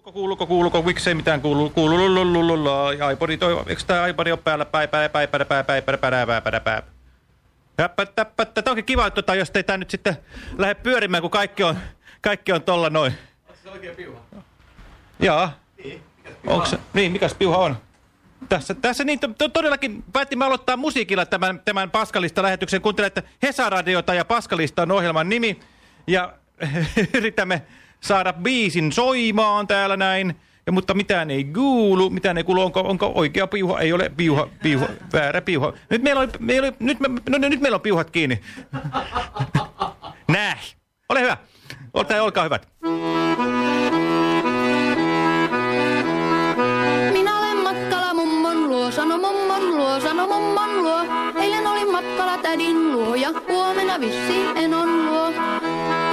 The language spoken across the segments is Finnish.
Kuuluko, kuuluko, kuuluko, miksei mitään kuulu, kuulu, lululululula, ja iPodi toi, eikö tää iPodi ole päällä, päi, päi, päi, päi, päi, päi, päi, päi, päi, päi, päi, Täppä, täppä, Tämä onkin kiva, että tota, jos ei tää nyt sitten lähde pyörimään, kun kaikki on, kaikki on tolla noin. Onko se oikein piuha? Jaa. Niin, mikäs Onko se, niin, mikäs piuha on? Tässä, tässä niin, to, todellakin päätimme aloittaa musiikilla tämän, tämän Paskalista lähetyksen. Kuuntelette Hesa-radiota ja Paskalista on ohjelman nimi. Ja yritämme saada biisin soimaan täällä näin. Ja, mutta mitään ei kuulu, mitään ei kuulu. Onko, onko oikea piuha? Ei ole piuha, piuha, väärä piuha. Nyt meillä on, meillä on, nyt, no, nyt meillä on piuhat kiinni. Näin. Ole hyvä. Olkaa, olkaa hyvät. Minä olen matkalla mummon luo, sano mummon luo, sano mummon luo. Eilen olin matkalla tädin luo ja huomenna vissiin enon luo.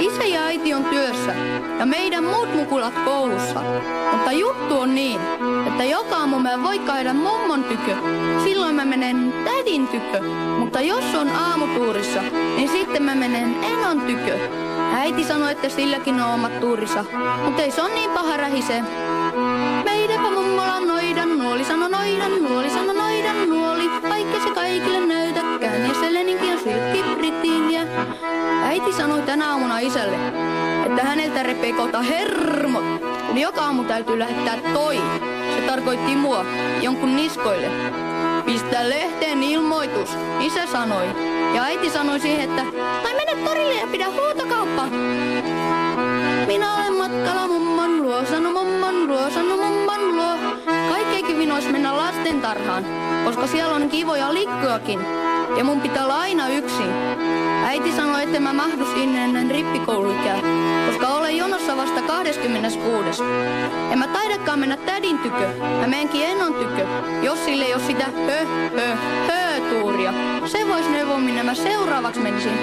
Isä ja äiti on työssä ja meidän muut mukulat koulussa. Mutta juttu on niin, että joka aamu mä voi käydä mummon tykö. Silloin mä menen tädin tykö. Mutta jos on aamutuurissa, niin sitten mä menen enon tykö. Äiti sanoi, että silläkin on omat tuurinsa, mutta ei se on niin paha rähise. Meidänpä mummola noidan nuoli, sano noidan nuoli, sano noidan nuoli. Vaikka se kaikille näytäkään, ja se Leninkin. Äiti sanoi tänä aamuna isälle, että häneltä repee kohta hermot. Eli joka aamu täytyy lähettää toi. Se tarkoitti mua, jonkun niskoille. Pistä lehteen ilmoitus, isä sanoi. Ja äiti sanoi siihen, että tai mene torille ja pidä huutokauppa. Minä olen matkalla mummon luo, sano mummon luo, sano mummon luo. Kaikkein kivin olisi mennä lastentarhaan, koska siellä on kivoja likkojakin. Ja mun pitää olla aina yksin. Äiti sanoi, että mä mahdu sinne ennen rippikouluikää, koska olen jonossa vasta 26. En mä taidakaan mennä tädin tykö, mä menenkin enon tykö, jos sille ei ole sitä hö, hö, hö tuuria. Se vois neuvoa, minne mä seuraavaksi menisin.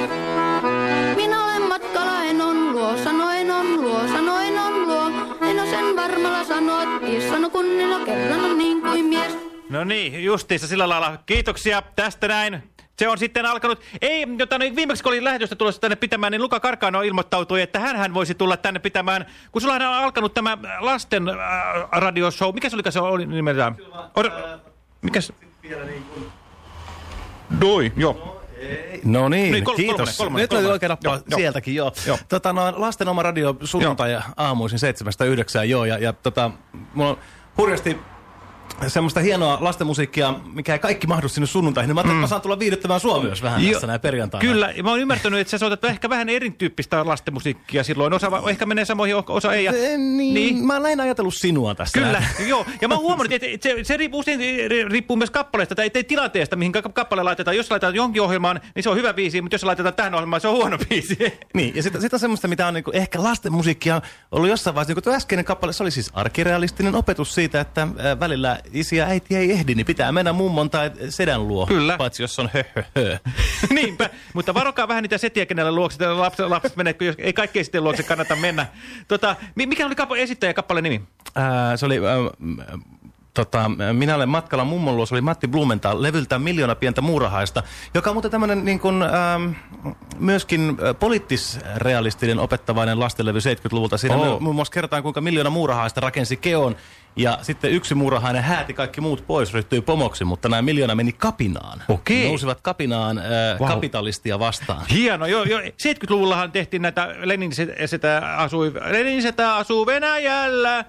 Minä olen matkalla enon luo, sano enon luo, sano enon luo. En oo sen varmalla sanoa, sano kunnilla kerran on niin kuin mies. No niin, justiinsa sillä lailla. Kiitoksia tästä näin. Se on sitten alkanut. Ei, jota niin viimeksi kun oli lähetystä tulossa tänne pitämään, niin Luka Karkano ilmoittautui, että hän voisi tulla tänne pitämään, kun sulla on alkanut tämä lasten äh, radioshow. Mikä se oli, se oli nimeltään? Or, mikäs? Vielä niin. Doi, joo. No niin, Niin, kol- kiitos. kolmonen, kolmonen, Nyt kolmonen. oikein nappaa Joo, sieltäkin, joo. Joo. Tota, no, lasten oma radio sunnuntai ja aamuisin seitsemästä yhdeksään, joo. Ja, ja tota, mulla on hurjasti semmoista hienoa lastenmusiikkia, mikä ei kaikki mahdu sinne sunnuntaihin. Niin mä ajattelin, että mä saan tulla viihdyttämään sua myös vähän Jo- tässä näin perjantaina. Kyllä, mä oon ymmärtänyt, että sä soitat ehkä vähän erityyppistä lastenmusiikkia silloin. Osa va- ehkä menee samoihin, osa ei. Ja, Eh, Niin, niin. Mä oon lähinnä ajatellut sinua tässä. Kyllä, näin. joo. Ja mä oon huomannut, että se, se riippuu, usein ri- riippuu myös kappaleesta tai, tai tilanteesta, mihin ka- kappale laitetaan. Jos laitetaan jonkin ohjelmaan, niin se on hyvä biisi, mutta jos laitetaan tähän ohjelmaan, se on huono biisi. Niin, ja sitten sit on semmoista, mitä on niinku, ehkä lastenmusiikkia ollut jossain vaiheessa, niin kuin tuo äskeinen kappale, se oli siis arkirealistinen opetus siitä, että äh, välillä isi ja äiti ei ehdi, niin pitää mennä mummon tai sedän luo. Kyllä. Paitsi jos on hö, hö, hö. Niinpä, mutta varokaa vähän niitä setiä, kenellä luokse lapset, lapset menee, kun jos, ei kaikkien sitten luokse kannata mennä. Tota, mi- mikä oli esittäjä kappaleen nimi? Ää, se oli... Ää, Tota, minä olen matkalla mummon luo, se oli Matti Blumenthal, levyltä Miljoona pientä muurahaista, joka on muuten tämmöinen niin kuin, ähm, myöskin äh, poliittisrealistinen opettavainen lastenlevy 70-luvulta. Siinä oh. muun muassa kertaan, kuinka miljoona muurahaista rakensi keon, ja sitten yksi muurahainen hääti kaikki muut pois, ryhtyi pomoksi, mutta nämä miljoona meni kapinaan. Okei. Nousivat kapinaan äh, Vau. kapitalistia vastaan. Hieno, joo, joo. 70-luvullahan tehtiin näitä, Lenin setä asui, Lenin setä asuu Venäjällä,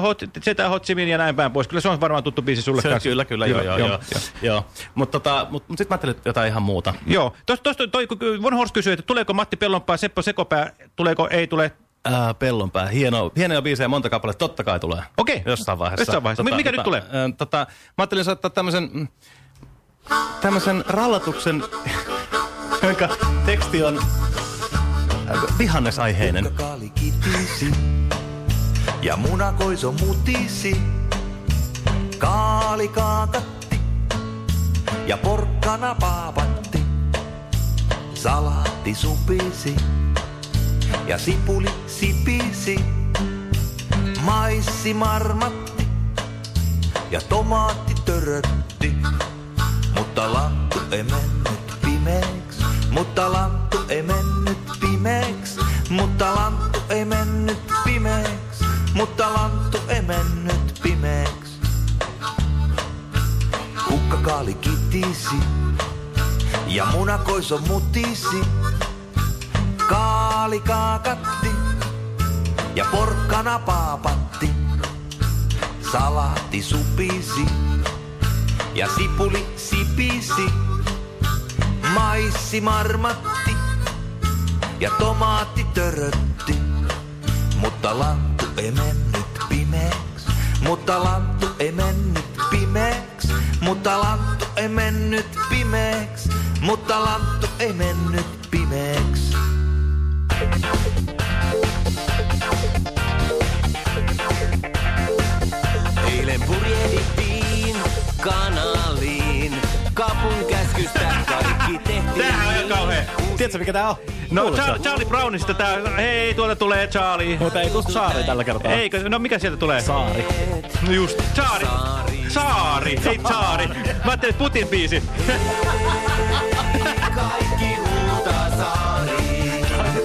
hot, setä Ho Chi Minh ja näin päin pois. Kyllä se on varmaan tuttu biisi sulle Se kanssa. kyllä, kyllä, joo, joo, joo. joo. joo. Mutta tota, mut, mut sitten mä ajattelin jotain ihan muuta. Joo. Tuosta, tuosta toi, kun Von Horst kysyi, että tuleeko Matti Pellonpää, Seppo Sekopää, tuleeko, ei tule. Ää, Pellonpää, hieno, hienoja biisejä, monta kappaletta, totta kai tulee. Okei. Jossain vaiheessa. Jossain vaiheessa. Mi- mikä nyt tulee? Ää, tota, mä ajattelin soittaa tämmöisen, mm, tämmöisen rallatuksen, jonka teksti on äh, vihannesaiheinen. Ja munakoiso mutisi. Kaali kaakatti ja porkkana paapatti. Salaatti supisi ja sipuli sipisi. Maissi marmatti ja tomaatti törötti. Mutta lanttu ei mennyt pimeäks, mutta lanttu ei mennyt pimeäks, mutta lanttu ei mennyt pimeäks, mutta lanttu ei mennyt pimeäks. Kukkakaali kitisi ja munakoiso mutisi. Kaali kaakatti ja porkkana paapatti. Salaatti supisi ja sipuli sipisi. Maissi marmatti ja tomaatti törötti. Mutta lanttu ei mennyt pimeäks. Mutta lanttu ei mennyt pimeäks. Mutta lanttu ei mennyt pimeäks. Mutta lanttu ei mennyt pimeäks. Eilen purjehdittiin kanaliin. Kapun käskystä kaikki tehtiin. Tämähän on ihan kauhea. Tiedätkö mikä tää on? No Char? Charlie Brownista tää, hei tuolta tulee Charlie. Mutta ei tuosta saari tällä kertaa. Eikö, no mikä sieltä tulee? Saari. No just, Saari. Saari. Saari, ei Saari. Mä ajattelin, että Putin biisi. Kaikki huutaa saari.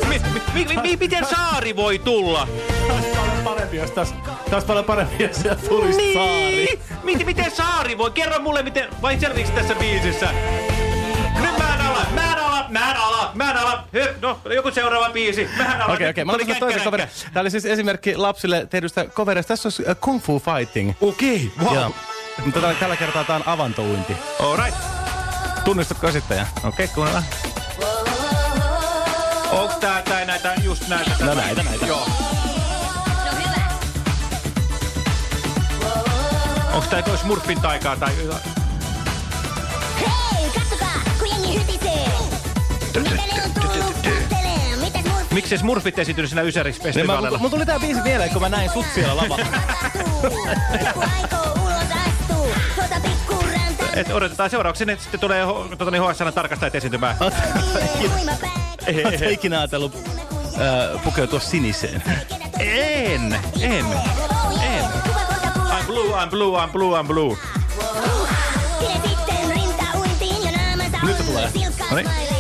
Mi, mi, mi, mi, miten Saari voi tulla? Tästä paljon parempi, jos tästä, tästä paljon parempi, jos sieltä tulisi saari. Miten, miten Saari voi? Kerro mulle, miten, vai selviikö tässä biisissä? Ala, mä en ala, mä en ala. Hyp, no, joku seuraava biisi. Mä en ala. Okei, okei. Mä Tuli otan toisen coverin. Tämä oli siis esimerkki lapsille tehdystä coverista. Tässä olisi äh, Kung Fu Fighting. Okei, wow. Joo. Mutta tällä, tällä kertaa tämä on avantouinti. Alright. Tunnistatko esittäjä? Okei, kuunnellaan. Onks tää, tää näitä, just näitä? No näitä, näitä. Joo. Onks tää joku Smurfin taikaa tai jotain? Hei, katsokaa, Miksi se Smurfit esiintynyt siinä Niin mä, Ysäris-festivaalilla? mun tuli tää biisi mieleen, kun mä näin sut siellä lavalla. tuota. Et odotetaan seuraavaksi, että sitten tulee tota, niin HSN tarkastajat esiintymään. Oletko ikinä ajatellut äh, pukeutua siniseen? En, en, en. I'm blue, I'm blue, I'm blue, I'm blue. Nyt se tulee. silkkaa Noniin.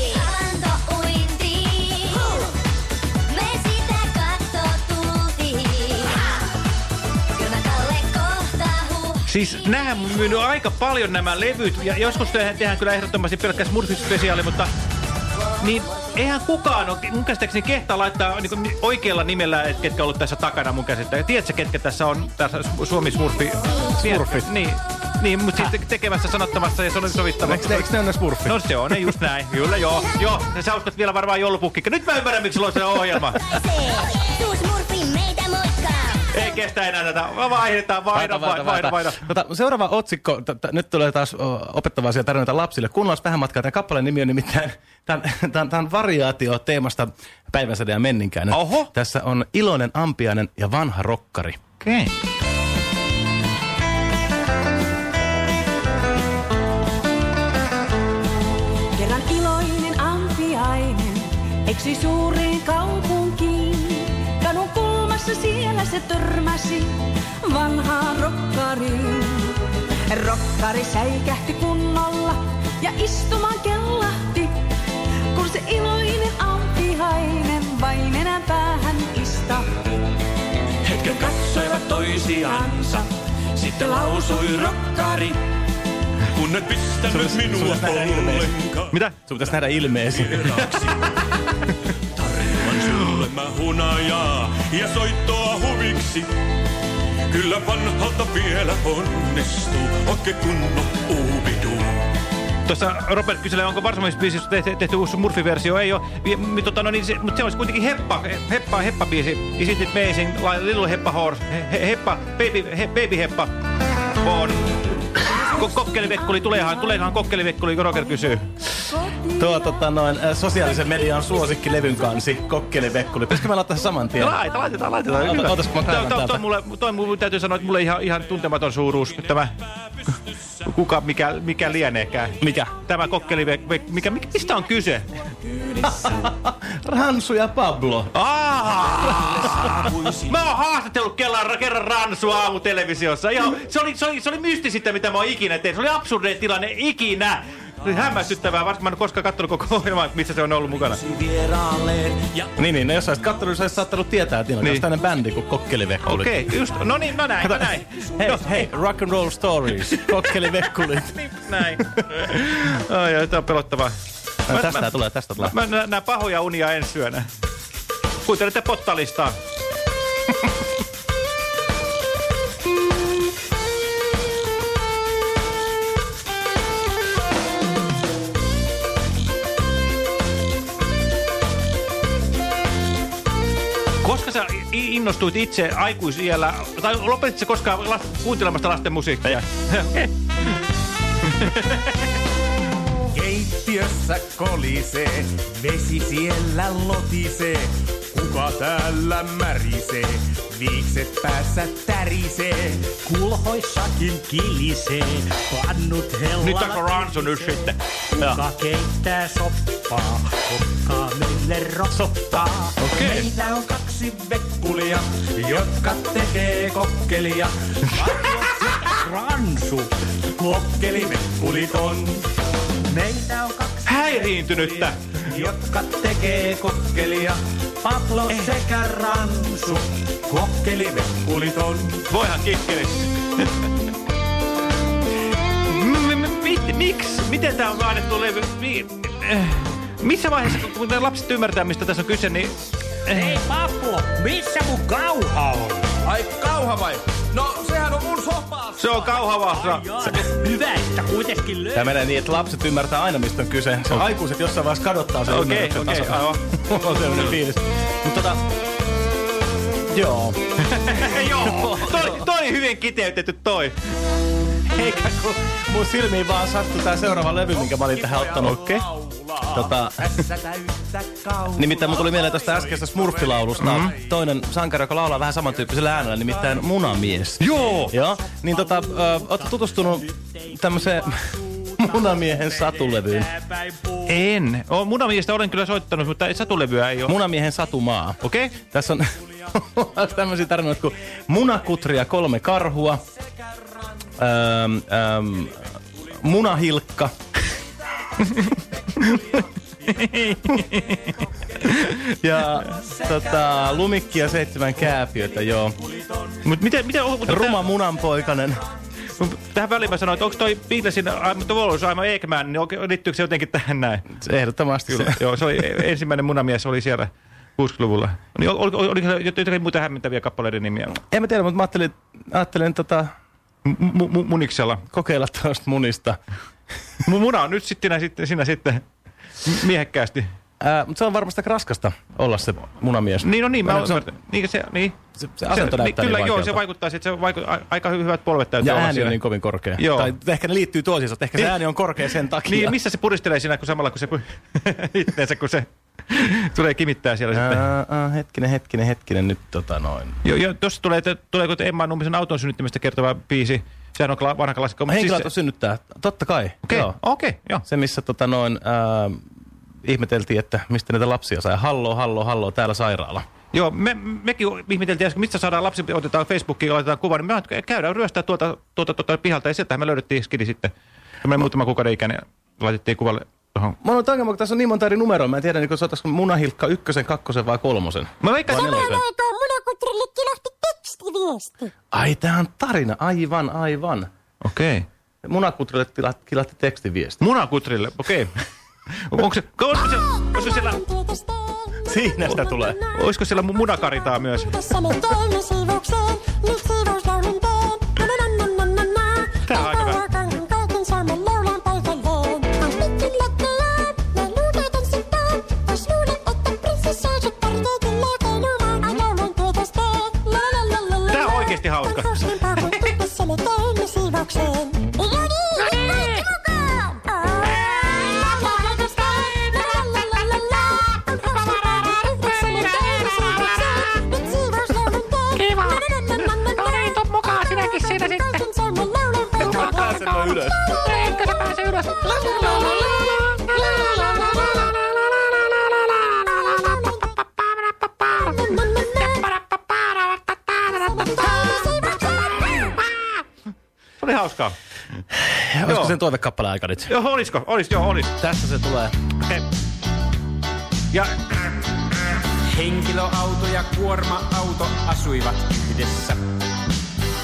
Siis näähän on myynyt aika paljon nämä levyt, ja joskus tehdään, tehdään kyllä ehdottomasti pelkkä Smurfit-spesiaali, mutta niin eihän kukaan ole, mun käsittääkseni kehtaa laittaa niin oikealla nimellä, että ketkä on ollut tässä takana mun käsittää. Tiedätkö, ketkä tässä on tässä Suomi Smurfi? Smurfit. Niin, niin mutta sitten tekemässä, sanottamassa ja se on sovittava. Eikö ne, eikö ne ole ne smurfit? No se on, ne just näin. Kyllä, joo. Joo, ja sä uskot vielä varmaan joulupukki. Nyt mä ymmärrän, miksi sulla on se ohjelma. Ei kestä enää tätä. Vaihdetaan, vaihda, vaihda, vaihda, vaihda. Tota, seuraava otsikko, t- t- nyt tulee taas opettavaisia tarinoita lapsille. Kuunnellaan vähän matkaa. Tämän kappaleen nimi on nimittäin, tämä on variaatio teemasta Päivänsäde ja Menninkäinen. Oho. Tässä on iloinen ampiainen ja vanha rokkari. Okei. Okay. Kerran iloinen siellä se törmäsi vanhaan rokkariin. Rokkari säikähti kunnolla ja istumaan kellahti, kun se iloinen ampiainen vain enää päähän istahti. Hetken katsoivat toisiansa, sitten lausui rokkari. Kun et pistänyt minua ollenkaan Mitä? Sun pitäisi nähdä ilmeesi. Vieraaksi. Tarjoan sulle mä hunajaa ja soittoa huviksi. Kyllä vanhalta vielä onnistuu, oikein kunnon uubiduu. Tuossa Robert kyselee, onko varsinaisbiisissä tehty, tehty uusi Murphy-versio. Ei ole. Mi- Tota, no niin, se, mutta se olisi kuitenkin Heppa, Heppa, Heppa-biisi. Is it amazing, like Little Heppa Horse. He, heppa, baby, he, baby Heppa. On. Ko kokkelivekkuli, tuleehan, tuleehan kokkelivekkuli, Roger kysyy. Tuo tota, noin, sosiaalisen median suosikki levyn kansi, kokkelivekkuli. Pitäisikö me laittaa saman tien? No, laita, laitetaan, laitetaan. Ota- mä kaivan täältä. toi mulle, toi mulle täytyy sanoa, että mulle ihan, ihan tuntematon suuruus tämä. Kuka, mikä, mikä lieneekään. Mikä? Tämä kokkelivekkuli, mikä, mikä, mistä on kyse? Ransu ja Pablo. Mä oon haastatellut kerran, kerran Ransua aamutelevisiossa. Ihan, se, oli, se, oli, se oli mystisintä, mitä mä oon ikinä tehnyt. Se oli absurdein tilanne ikinä. oli hämmästyttävää, varsinkin mä en koskaan katsonut koko ohjelmaa, missä se on ollut mukana. ja Niin, niin, no jos olisit kattonut, niin olisit saattanut tietää, että niin. Tämmöinen bändi kuin Kokkelivekkulit. Okei, okay, just, no niin, no näin, no näin. Hei, no, hei, rock and roll stories, Kokkelivekkulit. Niin, näin. Ai, ai, tää on pelottavaa. No, tästä tulee, tästä tulee. Mä nä- nää pahoja unia ensi yönä. Kuuntelette pottalistaa. Innostuit itse aikuisiellä, tai lopetit sä koskaan las, kuuntelemasta lasten musiikkia? keittiössä kolisee, vesi siellä lotisee. Kuka täällä märisee, viikset päässä tärisee, kulhoissakin kilisee, pannut hellalla Nyt alkoi ransu nyt sitten. Kuka keittää soppaa, kokkaa meille rosoppaa. Okei. Meitä on kaksi vekkulia, jotka tekee kokkelia. Ransu, kokkeli vekkulit on. Meitä on kaksi Häiriintynyttä. jotka tekee kokkelia. Pablo sekä Ransu, kokkeli vekkulit on. Voihan kikkeli. Miksi? Miten tää on annettu levy? Eh, Missä vaiheessa, kun ne lapset ymmärtää, mistä tässä on kyse, niin... Hei Pablo, missä mun kauha on? Ai kauha vai? No sehän on mun sopas. Se on kauhava. Jaa, no hyvä, että kuitenkin Tämä löytyy. menee niin, että lapset ymmärtää aina, mistä on kyse. Se on aikuiset jossain vaiheessa kadottaa sen Okei, ymmärryksen okei, tason. aivan. Mulla on sellainen fiilis. Mutta tota... Joo. Joo, toi, toi hyvin kiteytetty toi. Eikä kun mun silmiin vaan sattui tää seuraava levy, minkä mä olin tähän ottanut. Okei. Tota, täyttä kauhua. nimittäin mun tuli mieleen tästä äskeisestä Smurfilaulusta mm. toinen sankari, joka laulaa vähän samantyyppisellä äänellä, nimittäin Munamies. Joo. Joo, niin tota, ö, tutustunut tämmöiseen Munamiehen satulevyyn? En. O, munamiestä olen kyllä soittanut, mutta satulevyä ei ole. Munamiehen satumaa. Okei. Okay. Tässä on tämmöisiä tarinoita kuin munakutria kolme karhua, öm, öm, munahilkka, ja tota, lumikki ja seitsemän kääpiötä, joo. Mut miten, miten on, mutta Ruma munanpoikainen. tähän väliin mä sanoin, että onko toi Beatlesin I'm the Walrus, I'm Eggman, niin liittyykö se jotenkin tähän näin? Ehdottomasti se. Joo, se oli ensimmäinen munamies, oli siellä 60-luvulla. Niin, ol, ol, oliko se jotenkin muita hämmentäviä kappaleiden nimiä? En mä tiedä, mutta mä ajattelin, ajattelin tota, M- mu- muniksella. kokeilla tuosta munista. Mun muna on nyt sitten sitten, sinä sitten miehekkäästi. Ää, mutta se on varmasti raskasta olla se munamies. Niin, no niin, mä, Mä- se, on, niin, se, niin. se, se asento niin, näyttää Kyllä, niin joo, se vaikuttaa, että se vaiku, a, aika hyvät polvet täytyy Ja olla ääni siinä. on niin kovin korkea. Joo. Tai ehkä ne liittyy toisiinsa. Ehkä se Niin. ääni on korkea sen takia. Niin, missä se puristelee siinä, kun samalla kun se itteensä, kun se tulee kimittää siellä sitten. Ää, hetkinen, hetkinen, hetkinen, nyt tota noin. Joo, joo, tuossa tulee, te, tuleeko te Emma Nummisen auton synnyttämistä kertova biisi. Sehän on kla, vanha klassikko. mutta Henkilöauto se- synnyttää, totta kai. Okei, Joo. okei, joo. Se, missä tota noin, ää, ihmeteltiin, että mistä näitä lapsia sai. Hallo, hallo, hallo, täällä sairaala. Joo, me, mekin ihmeteltiin äsken, mistä saadaan lapsi, otetaan Facebookiin ja laitetaan kuva, niin me käydään ryöstää tuolta, tuolta, tuolta pihalta, ja sieltähän me löydettiin skidi sitten. Tämmöinen muutama kuukauden ikäinen, laitettiin kuvalle tuohon. Mä oon oikein, kun tässä on niin monta eri numeroa. Mä en tiedä, niin soitaisiko munahilkka ykkösen, kakkosen vai kolmosen. Mä veikkaan, nelosen. aikaan munakutrille kilahti tekstiviesti. Ai, tää on tarina. Aivan, aivan. Okei. Okay. Munakutrille kilahti tekstiviesti. Munakutrille, okei. Okay. Onko se, olisiko, se, olisiko, siellä, Siinä sitä tulee. olisiko siellä mu- munakaritaa myös? Tässä me teemme siivoukseen, sen toivekappale aika nyt? Joo, olisiko? Olis, joo, olis. Tässä se tulee. Okei. Ja Henkilöauto ja kuorma-auto asuivat yhdessä.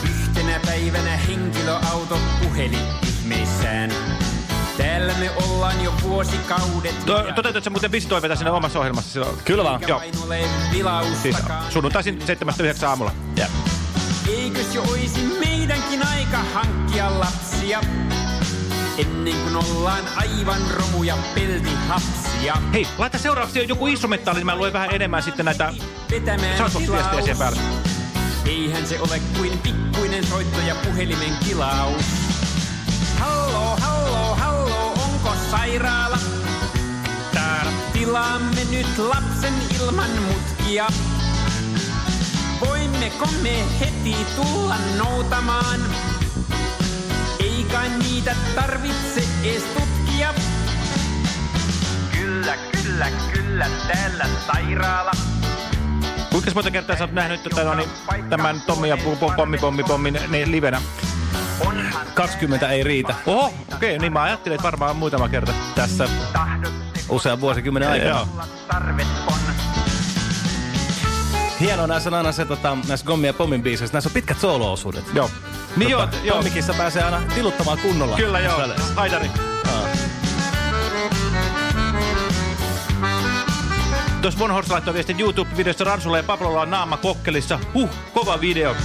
Yhtenä päivänä henkilöauto puheli ihmeissään. Täällä me ollaan jo vuosikaudet. to, toteutatko sä muuten visitoiveita siinä omassa ohjelmassa silloin? Kyllä vaan. Joo. Siis sunnuntaisin 7.9 aamulla. Ja. Eikös jo oisi meidänkin aika hankkia lapsia? Ennen kuin ollaan aivan romuja peltihapsia. Hei, laita seuraavaksi joku instrumentaali, niin mä luen vähän enemmän sitten näitä Soundbox-viestejä siihen päälle. Eihän se ole kuin pikkuinen soitto ja puhelimen kilaus. Hallo, hallo, hallo, onko sairaala? Täällä tilaamme nyt lapsen ilman mutkia. Voimmeko me heti tulla noutamaan? Kai niitä tarvitse ees tutkia. Kyllä, kyllä, kyllä, täällä sairaala. Kuinka monta kertaa sä oot nähnyt tota, no, niin, tämän Tommi ja Pommi Pommi Pommin niin, livenä? 20 ei riitä. Oho, okei, niin mä ajattelin, että varmaan muutama kerta. Tässä usean vuosikymmenen aikana. Joo. Hienoa näissä on aina se, tota, näissä Gommi ja Pommin biiseissä, näissä on pitkät soolo-osuudet. Joo. Niin joo, joo. Pommikissa pääsee aina tiluttamaan kunnolla. Kyllä joo, Väleissä. haidari. Aa. Tuossa Von Horst laittoi viestin YouTube-videossa Ransulla ja Pablolla on naama kokkelissa. Huh, kova video.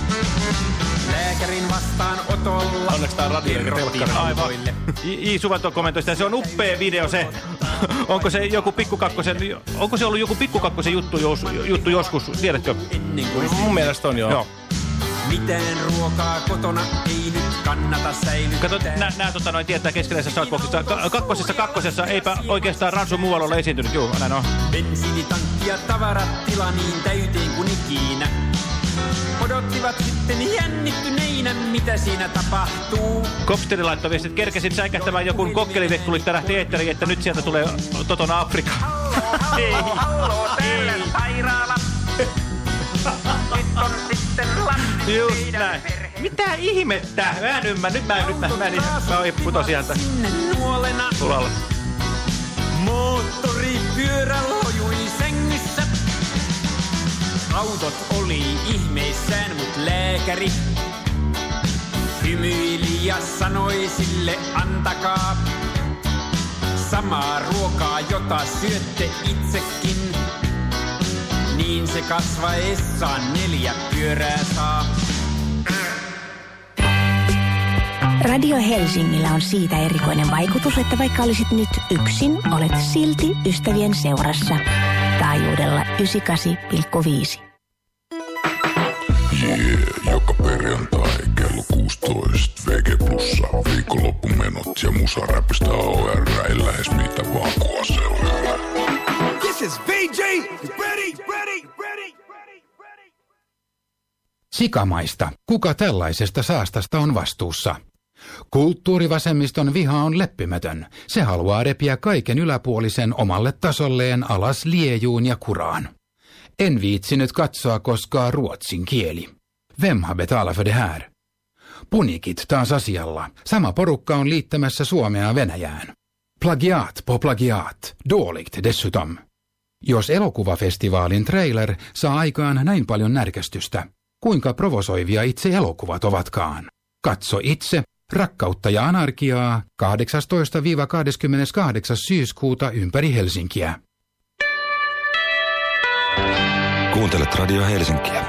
Lääkärin vastaanotolla. Onneksi tää on radio. Aivan. I, I Suvanto kommentoi sitä. Se on uppea video se. Onko se joku pikkukakkosen, onko se ollut joku pikkukakkosen juttu, jos, juttu joskus, tiedätkö? Mun mielestä on joo. Joo. Mitään ruokaa kotona ei nyt kannata säilyttää. Kato, nää, nää tota noin tietää keskeisessä Southboxissa. Ka kakkosessa kakkosessa eipä oikeastaan Ransu muualla ole esiintynyt. Juu, näin on. Bensiinitankki ja tavarat tila niin täyteen kuin ikinä. Odottivat sitten jännittyneinä, mitä siinä tapahtuu. Kopsteri laittoi viestin, että kerkesin säikähtämään joku kokkelivekkulista lähti eetteriin, että nyt sieltä tulee Totona Afrika. Hallo, hallo, täällä sairaala. Nyt on sitten lapsi Just näin. Mitä ihmettä? Mä en ymmärrä. Nyt mä, nyt mä, mä, en, mä putosin sieltä nuolena. ulalle. Moottoripyörä lojui sängyssä. Autot oli ihmeissään, mut lääkäri hymyili ja sanoi sille antakaa samaa ruokaa, jota syötte itsekin. Niin se kasvaessaan neljä pyörää saa. Radio Helsingillä on siitä erikoinen vaikutus, että vaikka olisit nyt yksin, olet silti ystävien seurassa. Taajuudella 98,5. Jee, joka perjantai kello 16 VG Plussa viikonloppumenot ja musaräpistä OR ei lähes mitä vaan kua seuraa. Is VJ. Ready, ready, ready. Sikamaista. Kuka tällaisesta saastasta on vastuussa? Kulttuurivasemmiston viha on leppimätön. Se haluaa repiä kaiken yläpuolisen omalle tasolleen alas liejuun ja kuraan. En viitsinyt katsoa koskaan ruotsin kieli. Vem har betalat för det här? Punikit taas asialla. Sama porukka on liittämässä Suomea Venäjään. Plagiat på plagiat. Dåligt dessutom. Jos elokuvafestivaalin trailer saa aikaan näin paljon närkästystä, kuinka provosoivia itse elokuvat ovatkaan? Katso itse Rakkautta ja anarkiaa 18-28. syyskuuta ympäri Helsinkiä. Kuuntelet Radio Helsinkiä.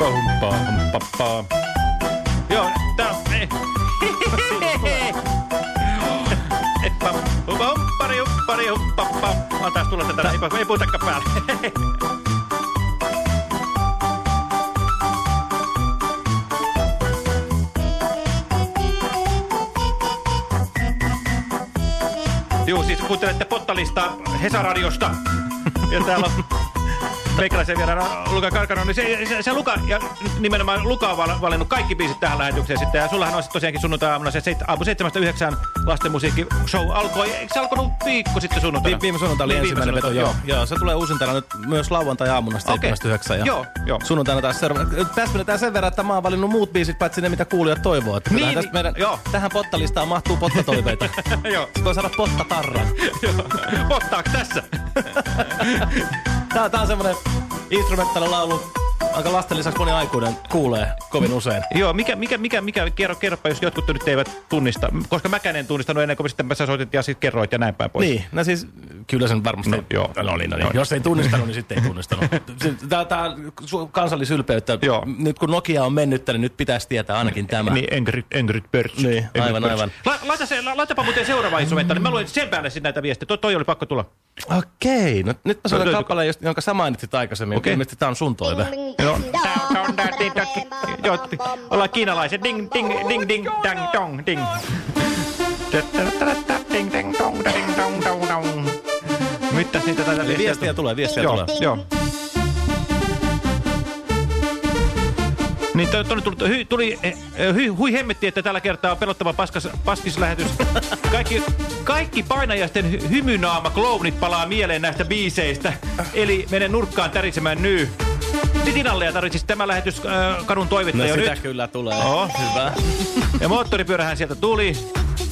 Joo, humppari, huppappa. Antaas tulla tätä, ei, ei puhutakka päälle. Juu, siis kuuntelette Pottalistaa Hesaradiosta. Ja täällä on meikäläisen vieraana Luka Karkano, niin se, se, se Luka, ja nimenomaan Luka on val- valinnut kaikki biisit tähän lähetykseen sitten. Ja sullahan on tosiaankin sunnuntai-aamuna se seit, aamu 7-9 lastenmusiikkishow alkoi. Eikö se alkanut viikko sitten sunnuntaina? Vi viime sunnuntai oli Niin, ensimmäinen veto, joo. joo. se tulee uusintana nyt myös lauantai-aamuna Okei. 7.9. Ja Joo, joo. Sunnuntaina taas seuraava. Täsmennetään sen verran, että mä oon valinnut muut biisit, paitsi ne, mitä kuulijat toivoo. Että Niin, tästä meidän, joo. Tähän pottalistaan mahtuu pottatoiveita. Joo. Voi saada pottatarran. Joo. Ottaako tässä? Tää, tää on semmonen instrumentaalinen laulu aika lasten lisäksi moni aikuinen kuulee kovin usein. Joo, mikä, mikä, mikä, mikä, kerro, kerropa, jos jotkut nyt eivät tunnista. Koska mäkään en tunnistanut ennen kuin sitten sä soitit ja sitten kerroit ja näin päin pois. Niin, no siis kyllä sen varmasti. No, joo. No niin, no niin. Jos ei tunnistanut, niin sitten ei tunnistanut. Se- Tää, tää on kansallisylpeyttä. Joo. Nyt kun Nokia on mennyttä, niin nyt pitäisi tietää ainakin tämä. Niin, Angry, Angry Birds. Niin, Angry aivan, aivan. La, laita se, la, laitapa muuten seuraava instrumentti, niin mä luen sen päälle sitten näitä viestejä. Toi, toi oli pakko tulla. Okei, no nyt mä sanon kappaleen, jonka sä mainitsit aikaisemmin. Okei. Ilmeisesti tää on sun toive. Joo, ollaan kiinalaiset. Ding, ding, ding, ding, dang, dong, ding. Ding, ding, dong, ding, dong, dong, dong. Mitäs niitä tätä Eli viestiä tulee, viestiä joo, tulee. Joo. Niin tonne tuli, hy, tuli eh, hy, hui hemmetti, että tällä kertaa on pelottava paskas, paskislähetys. Kaikki, kaikki painajaisten hy, hymynaama klounit palaa mieleen näistä biiseistä. Eli menen nurkkaan tärisemään nyy. Titinalle ja tarvitsisi tämä lähetys äh, kadun toivetta No jo sitä nyt. kyllä tulee. Oo. Hyvä. Ja moottoripyörähän sieltä tuli.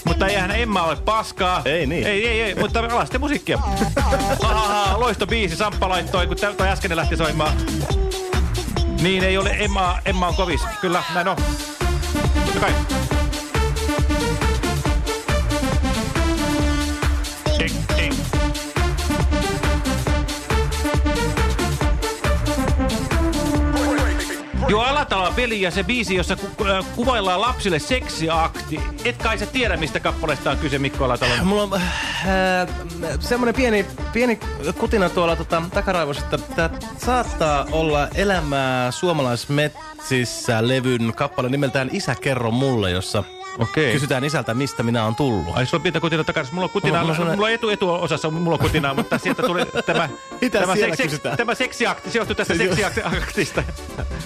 Mutta eihän Emma ole paskaa. Ei niin. Ei, ei, ei, mutta lasten musiikkia. Ahaa, loistobiisi Samppa laittoi, kun tä- toi äsken lähti soimaan. Niin, ei ole Emma, Emma on kovis. Kyllä, näin on. Totta kai. Joo, Alatalo peli ja se biisi, jossa ku, äh, kuvaillaan lapsille seksiakti. Et kai sä tiedä, mistä kappaleesta on kyse, Mikko Alatalo. Mulla on äh, semmoinen pieni, pieni kutina tuolla tota, takaraivossa, että tämä saattaa olla elämää suomalaismetsissä levyn kappale nimeltään Isä kerro mulle, jossa Okei. kysytään isältä, mistä minä olen tullut. Ai, sulla on pientä kutina takaisin. Mulla on kutinaa, Mulla- mulla, mulla on etu, etuosassa, mulla on kutinaa, mutta sieltä tuli tämä, Mitä tämä, seks, kysytään? tämä seksiakti, se johtui tästä Se- seksiaktista.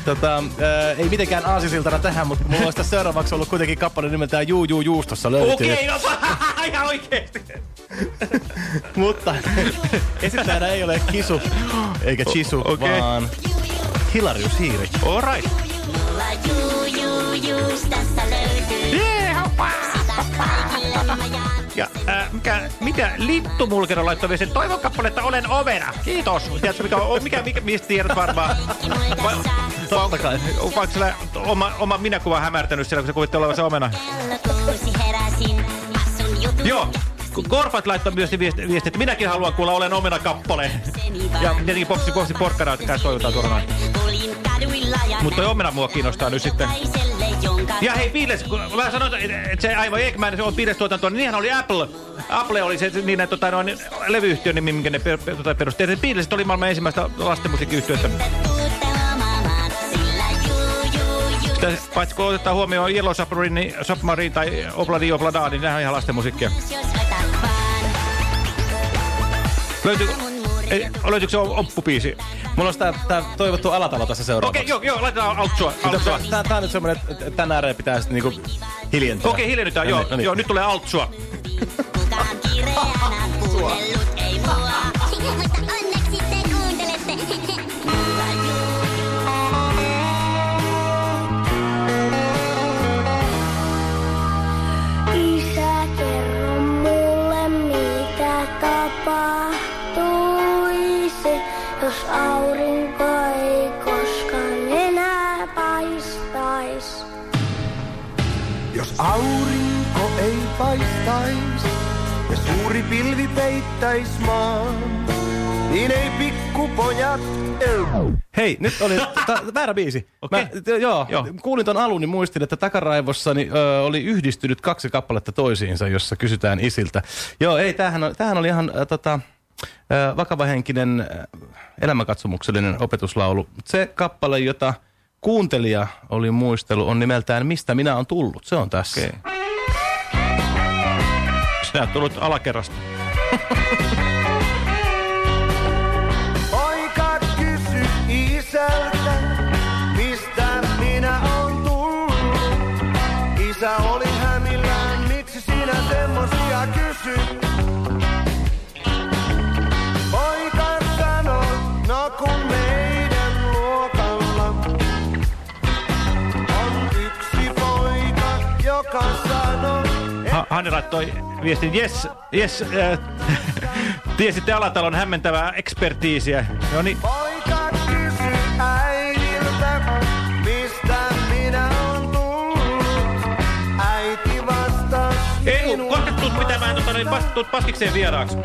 Tota, äh, ei mitenkään aasisiltana tähän, mutta mulla olisi tässä seuraavaksi ollut kuitenkin kappale nimeltään Juu Juu Juustossa löytyy. Okei, no ihan oikeesti. Mutta esittäjänä ei ole Kisu eikä Chisu, O- okei. vaan Hilarius Hiiri. All right. Jee, hoppa! Ja äh, mikä, mitä Littu Mulkero laittoi vielä sen toivon kappaletta Olen omena. Kiitos. Tiedätkö mikä, mikä, mikä mistä tiedät varmaan? Vai, Totta kai. onko sillä oma, oma minäkuva hämärtänyt siellä, kun se kuvitti olevansa omena? Joo. K- Korpat laittoi myös viesti, viesti, että minäkin haluan kuulla Olen omena kappale. Ja tietenkin popsi popsi porkkana, että kanssa toivotaan tuolla noin. Mutta omena mua kiinnostaa nyt sitten. Ja hei, Beatles, kun mä sanoin, että se aivan Ekman, se on Beatles-tuotantoa, niin niinhän oli Apple. Apple oli se niinen tota, noin, levyyhtiön nimi, minkä ne per, per, tota, perusti. Ja Beatles oli maailman ensimmäistä lastenmusiikkiyhtiötä. Paitsi kun otetaan huomioon Yellow Submarine, niin- Submarine tai Obladi Oblada, niin nehän on ihan lastenmusiikkia. Löytyykö, ei, löytyykö se oppupiisi? Mulla olisi tää, tää toivottu alatalo tässä seuraavaksi. Okei, joo, joo, laitetaan altsua. altsua. Tää, tää on nyt semmonen, että tän ääreen pitää sitten niinku hiljentyä. Okei, hiljennytään, joo, No niin. joo, nyt tulee altsua. Isä, aurinko ei paistais ja suuri pilvi peittäis maan, niin ei pikkupojat... Hei, nyt oli väärä biisi. Okei. Mä, joo, Joo. kuulin ton alun, niin muistin, että takaraivossani ö, oli yhdistynyt kaksi kappaletta toisiinsa, jossa kysytään isiltä. Joo, ei, tämähän, on, tämähän oli ihan äh, tota, äh, vakavahenkinen äh, elämänkatsomuksellinen opetuslaulu. Se kappale, jota kuuntelija oli muistelu, on nimeltään Mistä minä on tullut. Se on tässä. Okei. Sinä olet tullut alakerrasta. Hanni laittoi viestin, yes, yes, äh, tiesitte Alatalon hämmentävää ekspertiisiä. No niin, Edu, koska tuut pitämään tota, niin tuut paskikseen vieraaksi?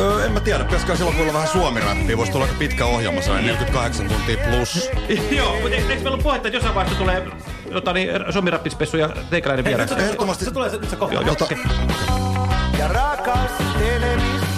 Öö, en mä tiedä, pitäisikö silloin kuulla vähän suomirappia. Voisi tulla aika pitkä ohjelma, sellainen 48 tuntia plus. Joo, mutta eikö meillä ole puhetta, että jossain vaiheessa tulee tota, niin, somirappispessu ja teikäläinen vieraaksi? Ehdottomasti. Se tulee se, nyt se kohta. Joo, jota, ja rakastelemista. Rakasteleminen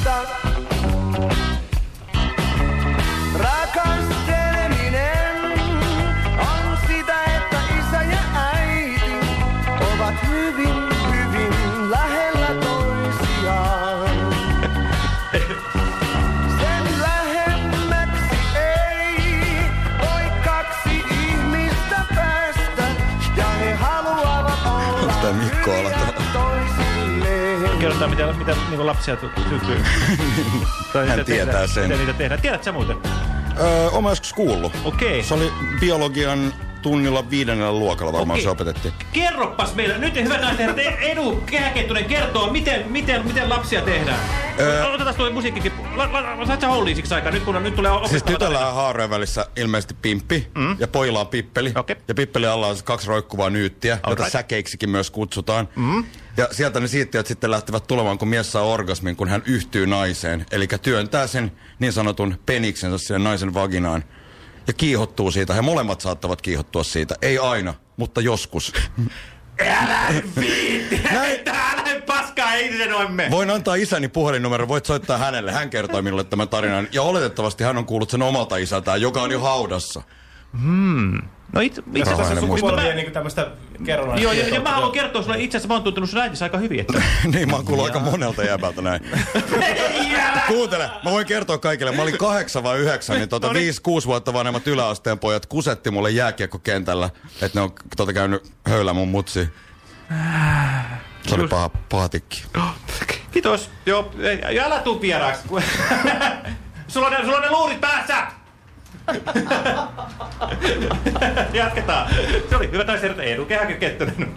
toisilleen. Kerrotaan, mitä, mitä niin lapsia syntyy. Tai Hän tietää tehdään, sen. Miten niitä tehdään. Tiedät sä muuten? öö, mä joskus kuullut. Okei. Se oli biologian tunnilla viidennellä luokalla varmaan Okei. se opetettiin. Kerroppas meille, nyt hyvät naiset Edu Kehäkettunen kertoo, miten, miten, miten lapsia tehdään. Öö. Otetaan tuo musiikkikin. La, la, saat sä holliin siksi aikaa, nyt kun on, nyt tulee Siis opettava tytöllä tarina. on haarojen välissä ilmeisesti pimppi mm. ja pojilla on pippeli. Okei. Ja pippeli alla on kaksi roikkuvaa nyyttiä, jota Alright. säkeiksikin myös kutsutaan. Mm. Ja sieltä ne siittiöt sitten lähtevät tulemaan, kun mies saa orgasmin, kun hän yhtyy naiseen. Eli työntää sen niin sanotun peniksensä siihen naisen vaginaan. Ja kiihottuu siitä. He molemmat saattavat kiihottua siitä. Ei aina, mutta joskus. Älä viitti! Paskaa, ei se noin me. Voin antaa isäni puhelinnumero, voit soittaa hänelle. Hän kertoi minulle tämän tarinan. Ja oletettavasti hän on kuullut sen omalta isältään, joka on jo haudassa. No itse, itse asiassa... muistiin. Mulla on niin tämmöistä kerronnan. Joo, ja, ja mä haluan kertoa sulle, itse asiassa mä oon tuntenut sun äitissä aika hyvin, että... niin, mä oon kuullut aika monelta jäbältä näin. Kuuntele, mä voin kertoa kaikille. Mä olin kahdeksan vai yhdeksän, niin tota, viisi, kuusi vuotta vanhemmat yläasteen pojat kusetti mulle jääkiekkokentällä, että ne on tota, käynyt höylä mun mutsi. Se oli paha, paha tikki. Kiitos. Joo, ei- älä tuu vieraaksi. sulla, on, ne- sulla on ne luurit päässä! Jatketaan. Se oli hyvä taisi että Edu Kehäkin Kettunen.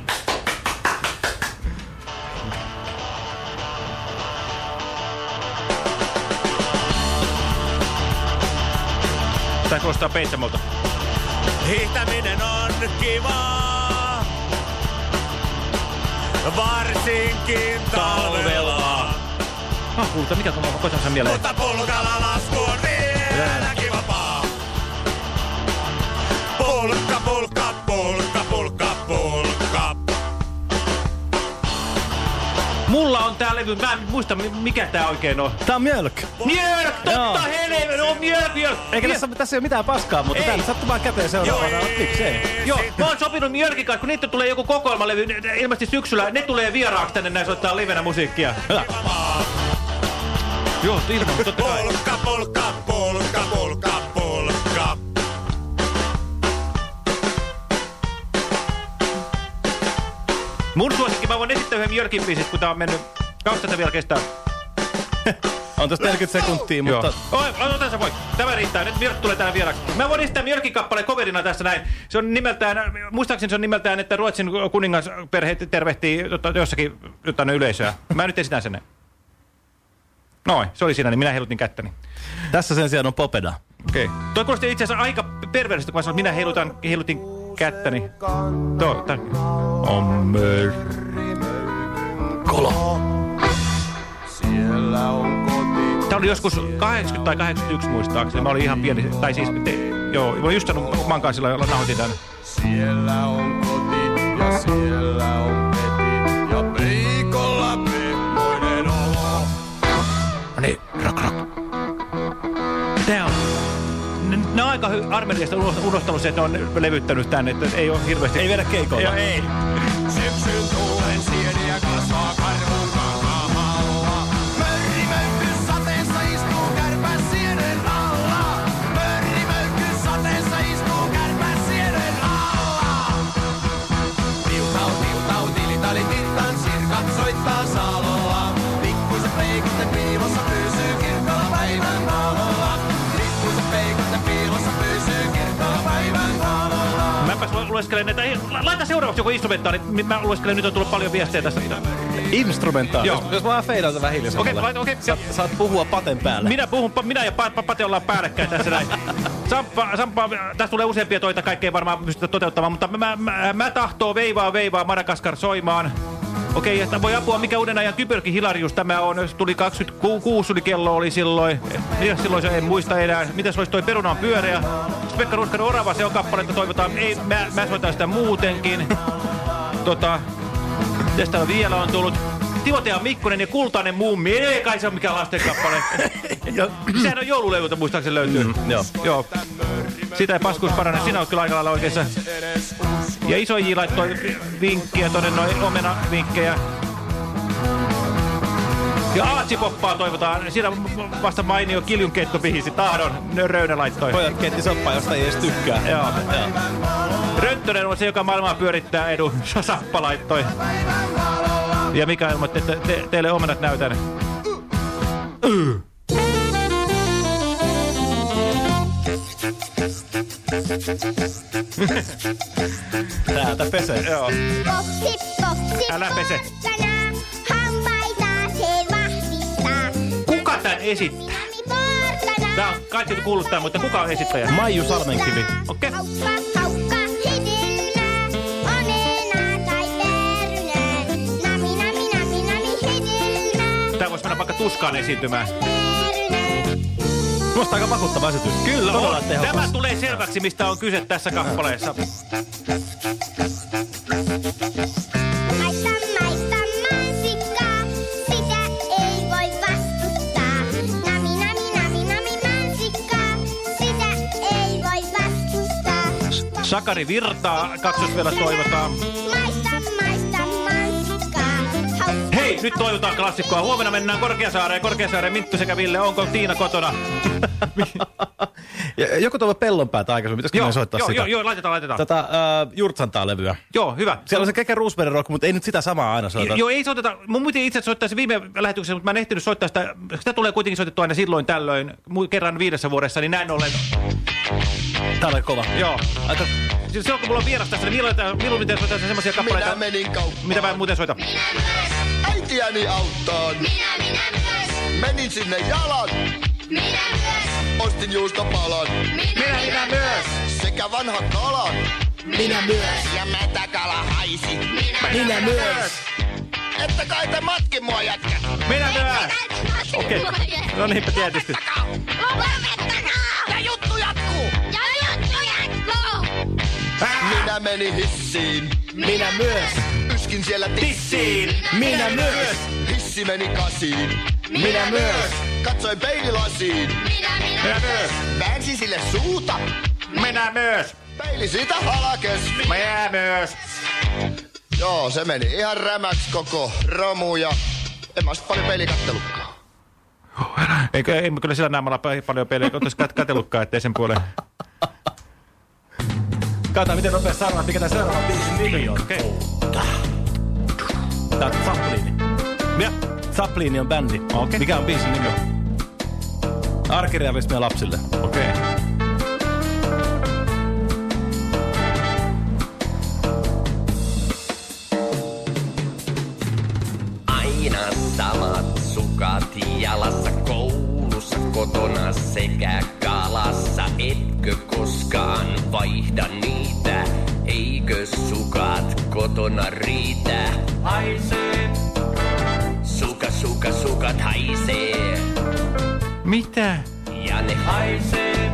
Tää kuulostaa Peitsamolta. Hiihtäminen on kivaa, varsinkin talvella. Ah, kuulta, mikä tuolla on koitansa mieleen? Mutta pulkalla lasku on vieläkin vapaa. Pulkka, pulkka, Mulla on tää levy, mä en muista mi- mikä tää oikein on. Tää on Mjölk. Mjölk, totta Joo. helvetin, on Mjölk, Mjölk. Eikä tässä, tässä ei ole mitään paskaa, mutta Ei. täällä sattuu vaan käteen seuraavana. Miksei? Joo, mä oon sopinut Mjölkin kanssa, kun niitä tulee joku kokoelmalevy, ilmeisesti syksyllä, ne tulee vieraaksi tänne, näin soittaa livenä musiikkia. Hyvä. Joo, ilman, totta kai. Pulkka, pulkka, Suosikki, mä voin esittää yhden Mjölkin biisit, kun tää on mennyt. Kauan tätä vielä kestää? On tosta 40 sekuntia, mutta... Oi, ota sä voi. Tämä riittää. Nyt Mjörk tulee täällä vieraksi. Mä voin esittää Mjörkin kappaleen coverina tässä näin. Se on nimeltään, muistaakseni se on nimeltään, että Ruotsin kuningasperhe tervehtii tota, jossakin jotain yleisöä. Mä nyt esitän sen. Noin, se oli siinä, niin minä heilutin kättäni. Tässä sen sijaan on Popeda. Okei. Okay. Toi kuulosti itse asiassa aika perversistä, kun mä sanoin, että minä heilutan, heilutin kättäni. Tää. Ammer. Kolo. Siellä on koti. Tämä oli joskus 80 tai 81 muistaakseni. Mä olin ihan pieni, tai siis, te, joo, mä olin just saanut mankaasilla, jolla nauhoitin tämän. Siellä on koti ja siellä on peti ja peikolla pehmoinen olo. No niin, rock, rock. Ne, on aika armeliasta uno- unohtanut se, että ne on levyttänyt tänne, että ei ole hirveästi... Ei vedä keikolla. Ei, ei. Lueskelen näitä. Laita seuraavaksi joku instrumentaali. Mä lueskelen, nyt on tullut paljon viestejä tästä. Instrumentaali. Joo. Jos, mä vähän feidata vähän hiljaisemmalle. Okei, laita- okei. Saat, saat puhua paten päälle. Minä puhun, pa- minä ja pa- pa- Pate ollaan päällekkäin tässä näin. Samppa, Samppa, tässä tulee useampia toita, kaikkea varmaan pystytä toteuttamaan, mutta mä, mä, mä tahtoo veivaa veivaa Madagaskar soimaan. Okei, että voi apua, mikä uuden ajan typerki hilarius tämä on. Tuli 26 oli kello oli silloin. Mitä silloin se en muista enää. Mitä se olisi toi peruna on pyöreä? Pekka Ruskanen Orava, se on kappale, että toivotaan. Ei, mä, mä soitan sitä muutenkin. Tota, tästä vielä on tullut Timotea Mikkonen ja Kultainen mummi. Ei kai se ole mikään lastenkappale. Sehän on joululeivulta muistaakseni löytyy. Mm, joo. joo. Sitä ei paskuus parane. Sinä olet kyllä aika lailla oikeassa. Ja iso J laittoi vinkkiä tonne noin omena vinkkejä. Ja Aatsi poppaa toivotaan. Siinä vasta mainio kiljun kettu pihisi. Tahdon. Röynä laittoi. Pojat keitti soppaa, josta ei edes tykkää. Joo. Rönttönen on se, joka maailmaa pyörittää edu. Sappa laittoi. Ja Mika ilmoitti, että te, teille omenat näytän. Täältä pesee. Joo. Popsi, popsi, Älä pese. porkkana, Tän esittää? Tää on kaikki kuullut tän, mutta kuka on esittäjä? Maiju Salmenkivi. Okei. hedelmä, Tää voisi mennä vaikka tuskaan esiintymään. Musta aika vakuuttava esitys. Kyllä Todella on. tehokas. Tämä tulee selväksi, mistä on kyse tässä kappaleessa. Sakari Virtaa, kaksos vielä toivotaan. Hei, nyt toivotaan klassikkoa. Huomenna mennään Korkeasaareen. Korkeasaareen Minttu sekä Ville. Onko Tiina kotona? Joku toivo pellonpäätä aikaisemmin. Pitäisikö joo, soittaa joo, sitä? joo, joo, laitetaan, laitetaan. Tätä äh, Jurtsantaa-levyä. Joo, hyvä. Siellä on se Keke Roosberg Rock, mutta ei nyt sitä samaa aina soita. Joo, ei soiteta. Mun piti itse soittaa se viime lähetyksessä, mutta mä en ehtinyt soittaa sitä. Sitä tulee kuitenkin soitettua aina silloin tällöin, kerran viidessä vuodessa, niin näin ollen. Tää oli kova. Joo. Aika... Siis silloin kun mulla on vieras tässä, niin milloin, milloin miten soitan semmoisia kappaleita, Minä menin kauppaan. mitä mä en muuten soita. Äitiäni auttaan. Minä, minä myös, Menin sinne jalan. minä myös, Ostin juustopalan. minä, minä myös, Sekä vanhan kalan. minä myös, Ja mätäkala haisi. minä myös. Että kai te matkin mua jätkät. Minä myös! Okei. No niinpä tietysti. Ja juttu jatkuu. Ja juttu jatkuu. Minä menin hissiin. Minä myös. Yskin siellä tissiin. Tissiin! Minä myös. Hissi meni kasiin. Minä myös. Katsoin peililasiin. Minä, minä, Minä myös! Väänsin sille suuta. Minä myös! Peili siitä halkes. Minä myös! Joo, se meni ihan rämäks koko romu ja en mä sit paljon peilikattelutkaan. Eikö, ei kyllä sillä naamalla pa- paljon peliä, kun kat katellutkaan, ettei sen puoleen. Katsotaan, miten nopeasti saadaan, mikä tämä seuraava biisin nimi on. Okei. Tää on Zaplini. Ja, Zaplini on bändi. Okei. Mikä on biisin nimi? Arkirealismia lapsille. okei. Aina samat sukat jalassa koulussa, kotona sekä kalassa. Etkö koskaan vaihda niitä? Eikö sukat kotona riitä? Haisee. Suka, suka, sukat haisee. Mitä? Ja ne haisee.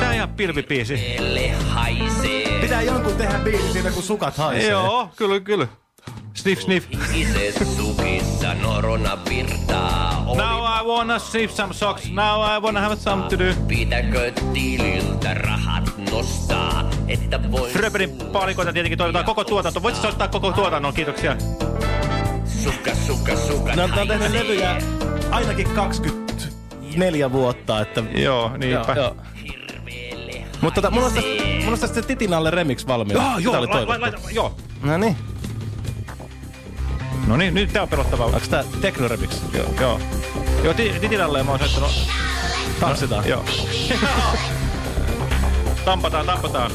Tää on ihan pilvipiisi. Elle haisee. Pitää jonkun tehdä biisi siinä, kun sukat haisee. Joo, kyllä, kyllä. Sniff, sniff. Sukissa norona virtaa. Oli Now I wanna sniff some socks. Now I wanna have some to do. Pitäkö tililtä rahat nostaa, että voi Fröberin palikoita tietenkin toivotaan koko tuotanto. Voitko soittaa koko tuotannon? Kiitoksia. Sukka, sukka, sukka, on, ne on tehnyt levyjä ainakin 24 vuotta, että... Joo, niinpä. Joo, joo. Mutta tota, mulla on tästä, mulla on tästä Titinalle remix valmiina. Joo, joo, oli la, la, la, joo. No niin. No niin, nyt tää on pelottavaa. Onko tää Techno remix? Joo, joo. Joo, Ti- Titilalle mä oon soittanut. Tanssitaan. Joo. tampataan, tampataan.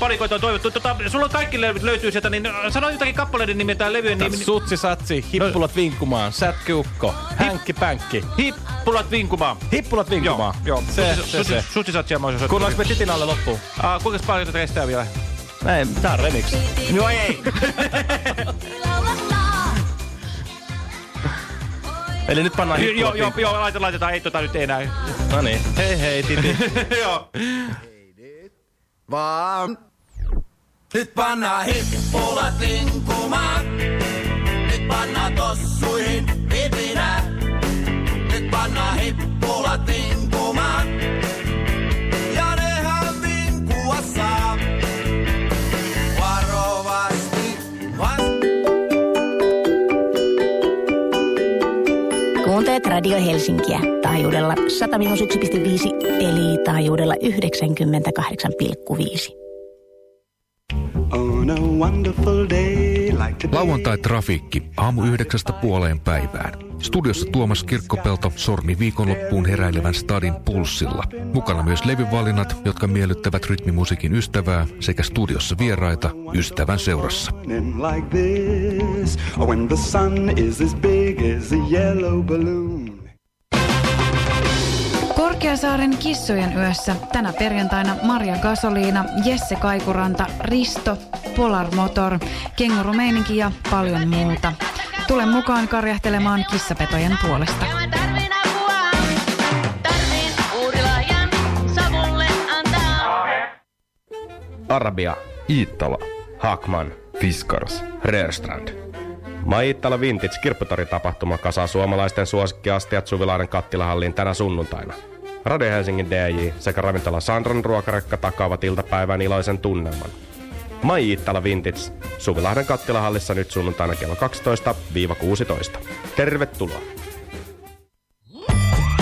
Palikoita on toivottu. Tota, sulla on kaikki levyt löytyy sieltä, niin sano jotakin kappaleiden nimiä tai levyjen nimi. Sutsi satsi, hippulat vinkumaan, sätkyukko, hänkki pänkki. Hippulat vinkumaan. Hippulat vinkumaan. Joo, Se, Sutsi- se, Sutsi- se. Sutsi satsia mä olisin Kuullaanko me titin alle loppuun? Ah, kuinka paljon tätä kestää vielä? Näin, tää on remix. Joo ei. Eli nyt pannaan Joo, hippulat joo, vinkumaan. joo, laitetaan, laitetaan, ei tota nyt enää. No niin, hei hei titi. joo. Vaan nyt pannaan hippulat linkumaan. Nyt pannaan tossuihin vipinä. Nyt pannaan hippulat linkumaan. Kuuntelet Radio Helsinkiä taajuudella 101,5 eli taajuudella 98,5. On a wonderful day like Lauantai-trafiikki aamu yhdeksästä puoleen päivään. Studiossa Tuomas Kirkkopelto sormi viikonloppuun heräilevän stadin pulssilla. Mukana myös levyvalinnat, jotka miellyttävät rytmimusiikin ystävää sekä studiossa vieraita ystävän seurassa. morning like this, Korkeasaaren kissojen yössä tänä perjantaina Maria Gasoliina, Jesse Kaikuranta, Risto, Polar Motor, Kenguru Meininki ja paljon muuta. Tule mukaan karjahtelemaan kissapetojen puolesta. Arabia, Iittala, Hakman, Fiskars, Rörstrand. Maittala Vintage kirpputoritapahtuma kasaa suomalaisten suosikkiastiat Suvilahden kattilahalliin tänä sunnuntaina. Radio Helsingin DJ sekä ravintola Sandran ruokarekka takaavat iltapäivän iloisen tunnelman. Mai Iittala Vintage, Suvilahden kattilahallissa nyt sunnuntaina kello 12-16. Tervetuloa!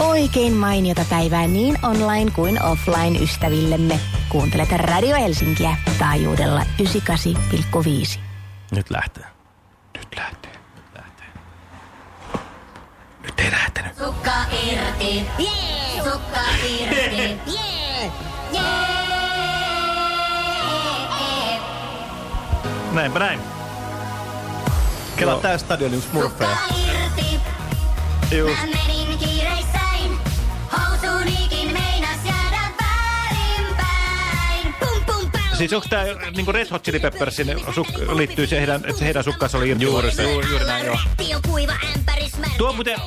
Oikein mainiota päivää niin online kuin offline ystävillemme. Kuuntelet Radio Helsinkiä taajuudella 98,5. Nyt lähtee. Nyt ei lähtenyt. Sukka irti, jee! Sukka irti, jee! Jee! Näinpä näin. Kela tää stadion smurfeja. Irti, Just. Siis onko tää niinku Red Hot Chili Peppersin liittyy se heidän, että se heidän sukkansa oli irti? Juuri se. Juuri, juuri näin, joo. Tuo muuten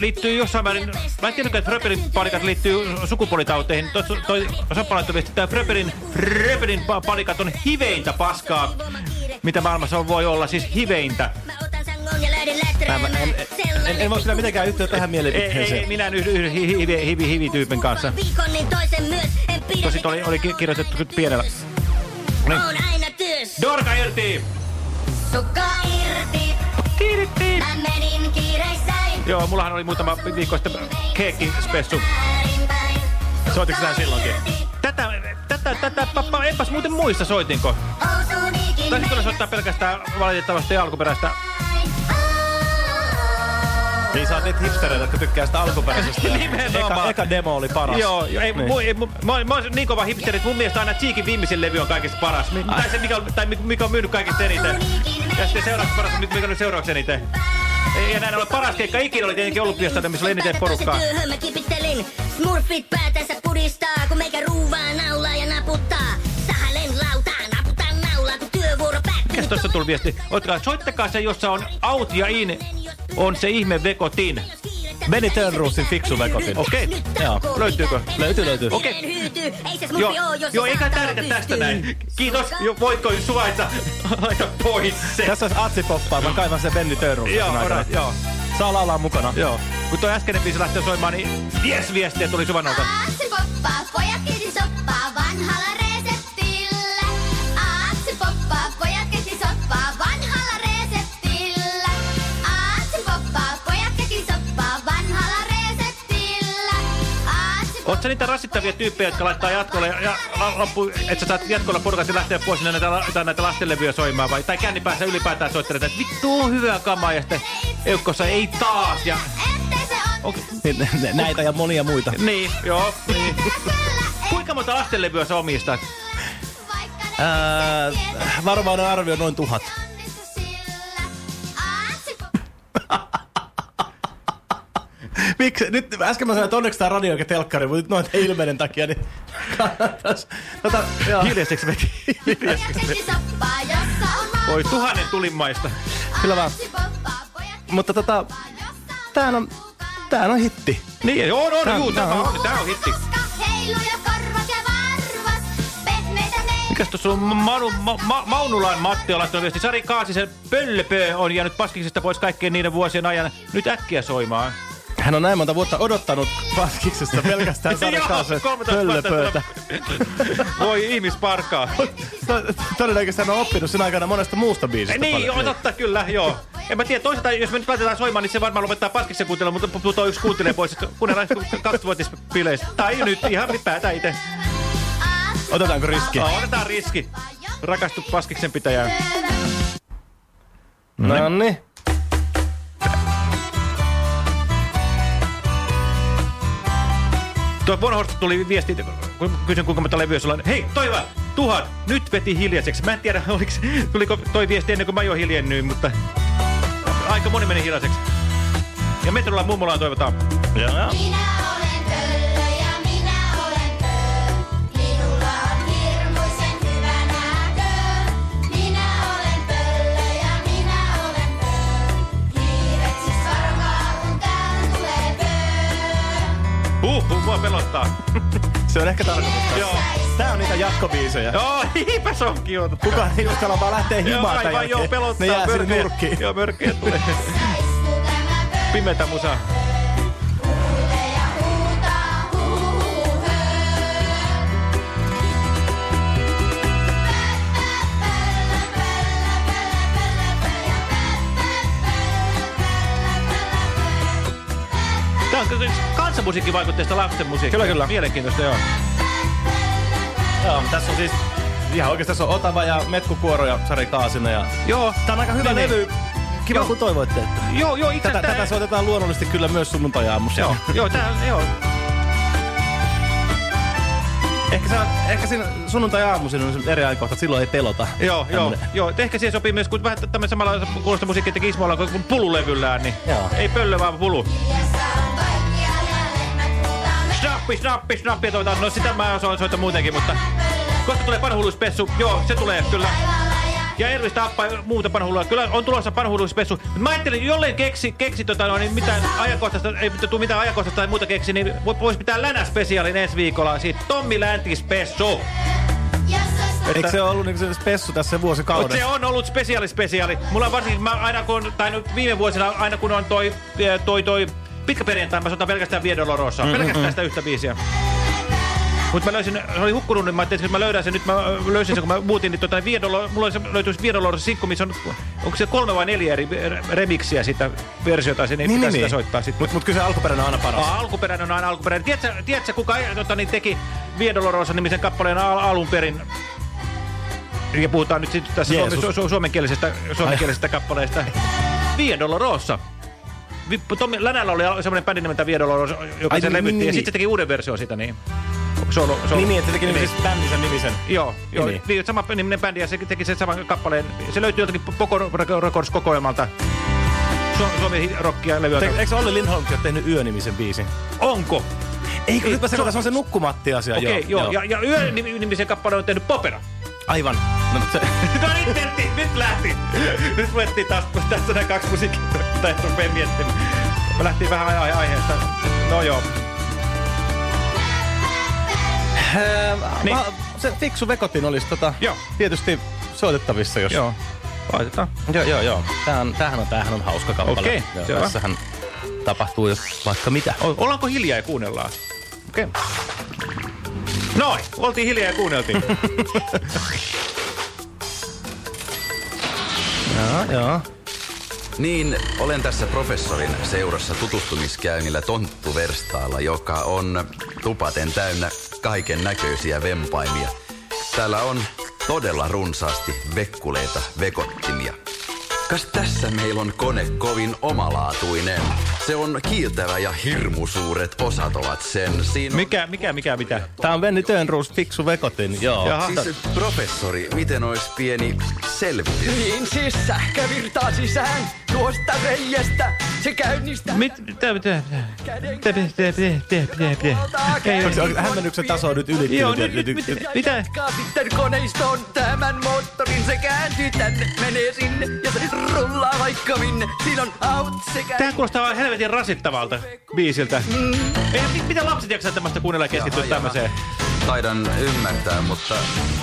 liittyy jossain määrin, mä en tiedäkään, että Fröberin palikat liittyy sukupuolitauteihin. Toi, toi Sappalaittoviesti, että Fröberin, Fröberin pa- palikat on hiveintä paskaa, mitä maailmassa on, voi olla, siis hiveintä. Mä, mä, en, en, en voi kyllä mitenkään yhtyä tähän Ei, mielipiteeseen. ei, minä en yhdy, yhdy hi, hi, hi, hi, hivityypin kanssa. Viikon niin toisen myös. En pidä Tosi oli, oli ki- kirjoitettu pienellä. Niin. On aina työs. Dorka irti! Sukka irti. Mä menin kiireissäin. Joo, mullahan oli muutama viikko sitten keekkispessu. Soititko sä silloinkin? Tätä, tätä, tätä, pappa, enpäs muuten muista soitinko. Taisin kyllä soittaa pelkästään valitettavasti alkuperäistä. Niin sä oot niitä hipstereitä, jotka tykkää sitä alkuperäisestä. Nimenomaan. eka, eka demo oli paras. Joo, ei, Niin. mu, ei, mu, mä, mä oon niin kova hipsteri, että mun mielestä aina Cheekin viimeisin levy on kaikista paras. Mi, tai se, mikä on, tai mikä on myynyt kaikista eniten. Ja sitten seuraavaksi paras, nyt mikä on nyt seuraavaksi eniten. Ei, Ja näin ollen paras keikka ikinä oli tietenkin ollut missä oli eniten porukkaa. Työhön mä kipittelin. Smurfit päätänsä pudistaa, kun meikä ruuvaa naulaa ja naputtaa. Mikäs tossa tuli viesti? Ottakaa, soittakaa se, jossa on out ja in, on se ihme vekotin. Benny Turnroosin fiksu vekotin. Okei, joo. Löytyykö? Löytyy, löytyy. Okei. Se smurfi Joo, joo se eikä tärkeä tästä näin. Kiitos. Jo, voitko suvaitsa? Laita pois se. Tässä olisi Atsi poppaa, mä kaivan sen Benny Turnroosin. Joo, alright, joo. Saa laulaa mukana. Joo. Kun toi äskeinen biisi lähtee soimaan, niin vies viestiä tuli Suvannolta. Aatsi poppaa, Sä niitä rasittavia tyyppejä, jotka laittaa jatkolle ja, ja la- loppu, että sä saat jatkolla porukasti lähteä pois sinne näitä, la- näitä lastenlevyjä soimaan vai? Tai kännipäässä ylipäätään soittelet, että vittu on hyvää kamaa ja sitten eukkossa ei taas ja... Okay. Näitä ja monia muita. Niin, joo. Niin. Kuinka monta lastenlevyä sä omistat? Ää, varovainen arvio noin tuhat. Miksi? Nyt äsken mä sanoin, että onneksi tää radio eikä telkkari, mutta nyt noin ilmeiden takia, niin kannattais. Tota, joo. Hiljaiseksi veti. Hiljaiseksi veti. Oi tuhannen tulimaista. Kyllä vaan. Mutta tota, tää on, tää on hitti. Niin, on, on, Tää- juu, tää tämä on- on, tää on hitti. Mikäs tuossa on Manu, ma, ma, Maunulan Matti on laittanut viesti. Sari Kaasisen Pöllöpö on jäänyt paskiksesta pois kaikkien niiden vuosien ajan. Nyt äkkiä soimaan. Hän on näin monta vuotta odottanut paskiksesta pelkästään Sari Joo, Kaasen 13 vuotta pöllöpöötä. Voi ihmisparkaa. Todennäköisesti hän on oppinut sen aikana monesta muusta biisistä Niin, paljon. joo, totta, kyllä, joo. En mä tiedä, toisaalta jos me nyt laitetaan soimaan, niin se varmaan lopettaa paskiksen kuuntelua, mutta putoaa yksi kuuntelee pois, kuunnellaan kaksivuotispileissä. Tai nyt ihan päätä itse. Otetaanko riski? No, otetaan riski. Rakastu paskiksen pitäjään. No niin. Tuo Bonhorst tuli viesti, kun kysyn kuinka monta levyä sulla on. Hei, toiva, tuhat, nyt veti hiljaiseksi. Mä en tiedä, oliks, tuliko toi viesti ennen kuin mä jo hiljennyin, mutta aika moni meni hiljaiseksi. Ja Metrolla mummolaan toivotaan. Joo, joo. Huh, mua pelottaa. Se on ehkä tarkoitus. Joo. Tää on niitä jatkobiisejä. Joo, hiipä se on kiva. Kukaan ei uskalla vaan lähteä Joo, himaan tämän aivan joo, jälkeen. pelottaa. Ne jää sinne nurkkiin. Joo, mörköjä tulee. Pimeätä musaa. Tämä on kyllä kansanmusiikkivaikutteista lasten musiikkia. Kyllä, kyllä. Mielenkiintoista, joo. Joo, tässä on siis ihan oikeasti tässä on Otava ja Metkukuoro ja Sari Kaasinen. Ja... Joo. Tää on aika hyvä Niin, levy. Kiva, Joo. kun toivoitte. Että... Joo, joo, itse Tätä, tää- tätä soitetaan luonnollisesti kyllä myös sunnuntai-aamussa. Joo, joo, tää, joo. Ehkä, se on, ehkä siinä sunnuntai-aamuisin on se eri ajankohta, että silloin ei pelota. Joo, joo, Tämmönen. joo. Et Ehkä siihen sopii myös, kun vähän tämmöinen samalla kuulosta musiikkia teki Ismoilla kuin pululevyllään, niin Joo. ei pöllö vaan pulu. Snappi, snappi, snappi, toivotaan. No sitä mä osaan soittaa muutenkin, mutta koska tulee panhulluispessu, joo, se tulee kyllä. Ja Elvis tappaa muuta panhullua. Kyllä on tulossa panhulluispessu. Mä ajattelin, jollei keksi, keksi tota, no, niin mitään ajankohtaista, ei tule mitään ajankohtaista tai muuta keksi, niin voisi pitää Länä-spesiaalin ensi viikolla. Siitä Tommi Läntispessu. Eikö se ollut niin se spessu tässä vuosikaudessa? se on ollut spesiaali spesiaali. Mulla varsinkin, mä aina kun, tai nyt viime vuosina, aina kun on toi, eh, toi, toi pitkä perjantai, mä soitan pelkästään Via Dolorosa. Mm, mm, pelkästään mm. sitä yhtä biisiä. Mutta mä löysin, se oli hukkunut, niin mä ajattelin, että mä löydän sen, nyt mä ö, löysin sen, kun mä muutin, niin tota, Via Dolor, mulla se, löytyy Via Dolorosa sinkku, missä on, onko se kolme vai neljä eri re- remiksiä sitä versiota, sen ei Niin, pitää niin, sitä niin. soittaa sitten. Mutta mut kyllä se alkuperäinen on aina paras. Aa, alkuperäinen on aina alkuperäinen. Tiedätkö, tiedätkö kuka ei, tota, niin teki Via Dolorosa nimisen kappaleen al alun perin? Ja puhutaan nyt sitten tässä su su suomenkielisestä, suomenkielisestä kappaleesta. Via Dolorosa. Vi- Tommi Länällä oli semmoinen bändi nimeltä Via Dolorosa, joka Ai, sen niin, levytti. niin, ja niin. sitten se teki uuden versio siitä, niin. Solo, solo. Niin, että se teki niin. siis bändisen nimisen. Joo, joo Niin. niin. sama niminen bändi ja se teki sen saman kappaleen. Se löytyy jotenkin Poco Records kokoelmalta. Su- Suomen rockia levyä. Eikö Olli Lindholmkin ole tehnyt Yö-nimisen biisin? Onko? Eikö, nyt mä sekoitan, se on se Nukkumatti-asia. Okei, okay, joo, joo. Ja, ja Yö-nimisen kappaleen on tehnyt Popera. Aivan. No, se... no nyt tehtiin, nyt lähti. Nyt ruvettiin taas, tässä nämä kaksi musiikkia, tai et rupea miettimään. Mä lähtiin vähän ai- aiheesta. No joo. niin. se fiksu vekotin olisi tota, joo. tietysti soitettavissa, jos... Joo, laitetaan. Joo, joo, joo. Tämähän, tämähän, on, tämähän on hauska kappale. Okei, Joo, selvä. Tässähän tapahtuu jos vaikka mitä. O- Ollaanko hiljaa ja kuunnellaan? Okei. Okay. Noin, oltiin hiljaa ja kuunneltiin. Joo, joo. Niin, olen tässä professorin seurassa tutustumiskäynnillä tonttuverstaalla, joka on tupaten täynnä kaiken näköisiä vempaimia. Täällä on todella runsaasti vekkuleita vekottimia. Kas tässä meillä on kone kovin omalaatuinen. Se on kiiltävä ja hirmusuuret osat ovat sen. Siinä on... Mikä, mikä, mikä, mitä? Tää on Venni Tönruus, fiksu vekotin, joo. Jaha. Siis professori, miten olisi pieni selvitys? Niin siis sähkö virtaa sisään tuosta reiästä. Se käynnistää... Mit, mitä, mitä, mitä, mitä, mitä, mitä, mitä, ei, Onko- onko Hämmennyksen taso on nyt ylittynyt. Joo, nyt, nyt, nyt- mit- mitä? Jatkaa sitten koneiston tämän moottorin. Se kääntyy tänne, menee sinne ja se rullaa vaikka minne. Siinä on out sekä... Tää kuulostaa helvetin rasittavalta biisiltä. Ei, mit- mitä lapset jaksaa tämmöistä kuunnella ja keskittyä Jaha, jaha. Taidan ymmärtää, mutta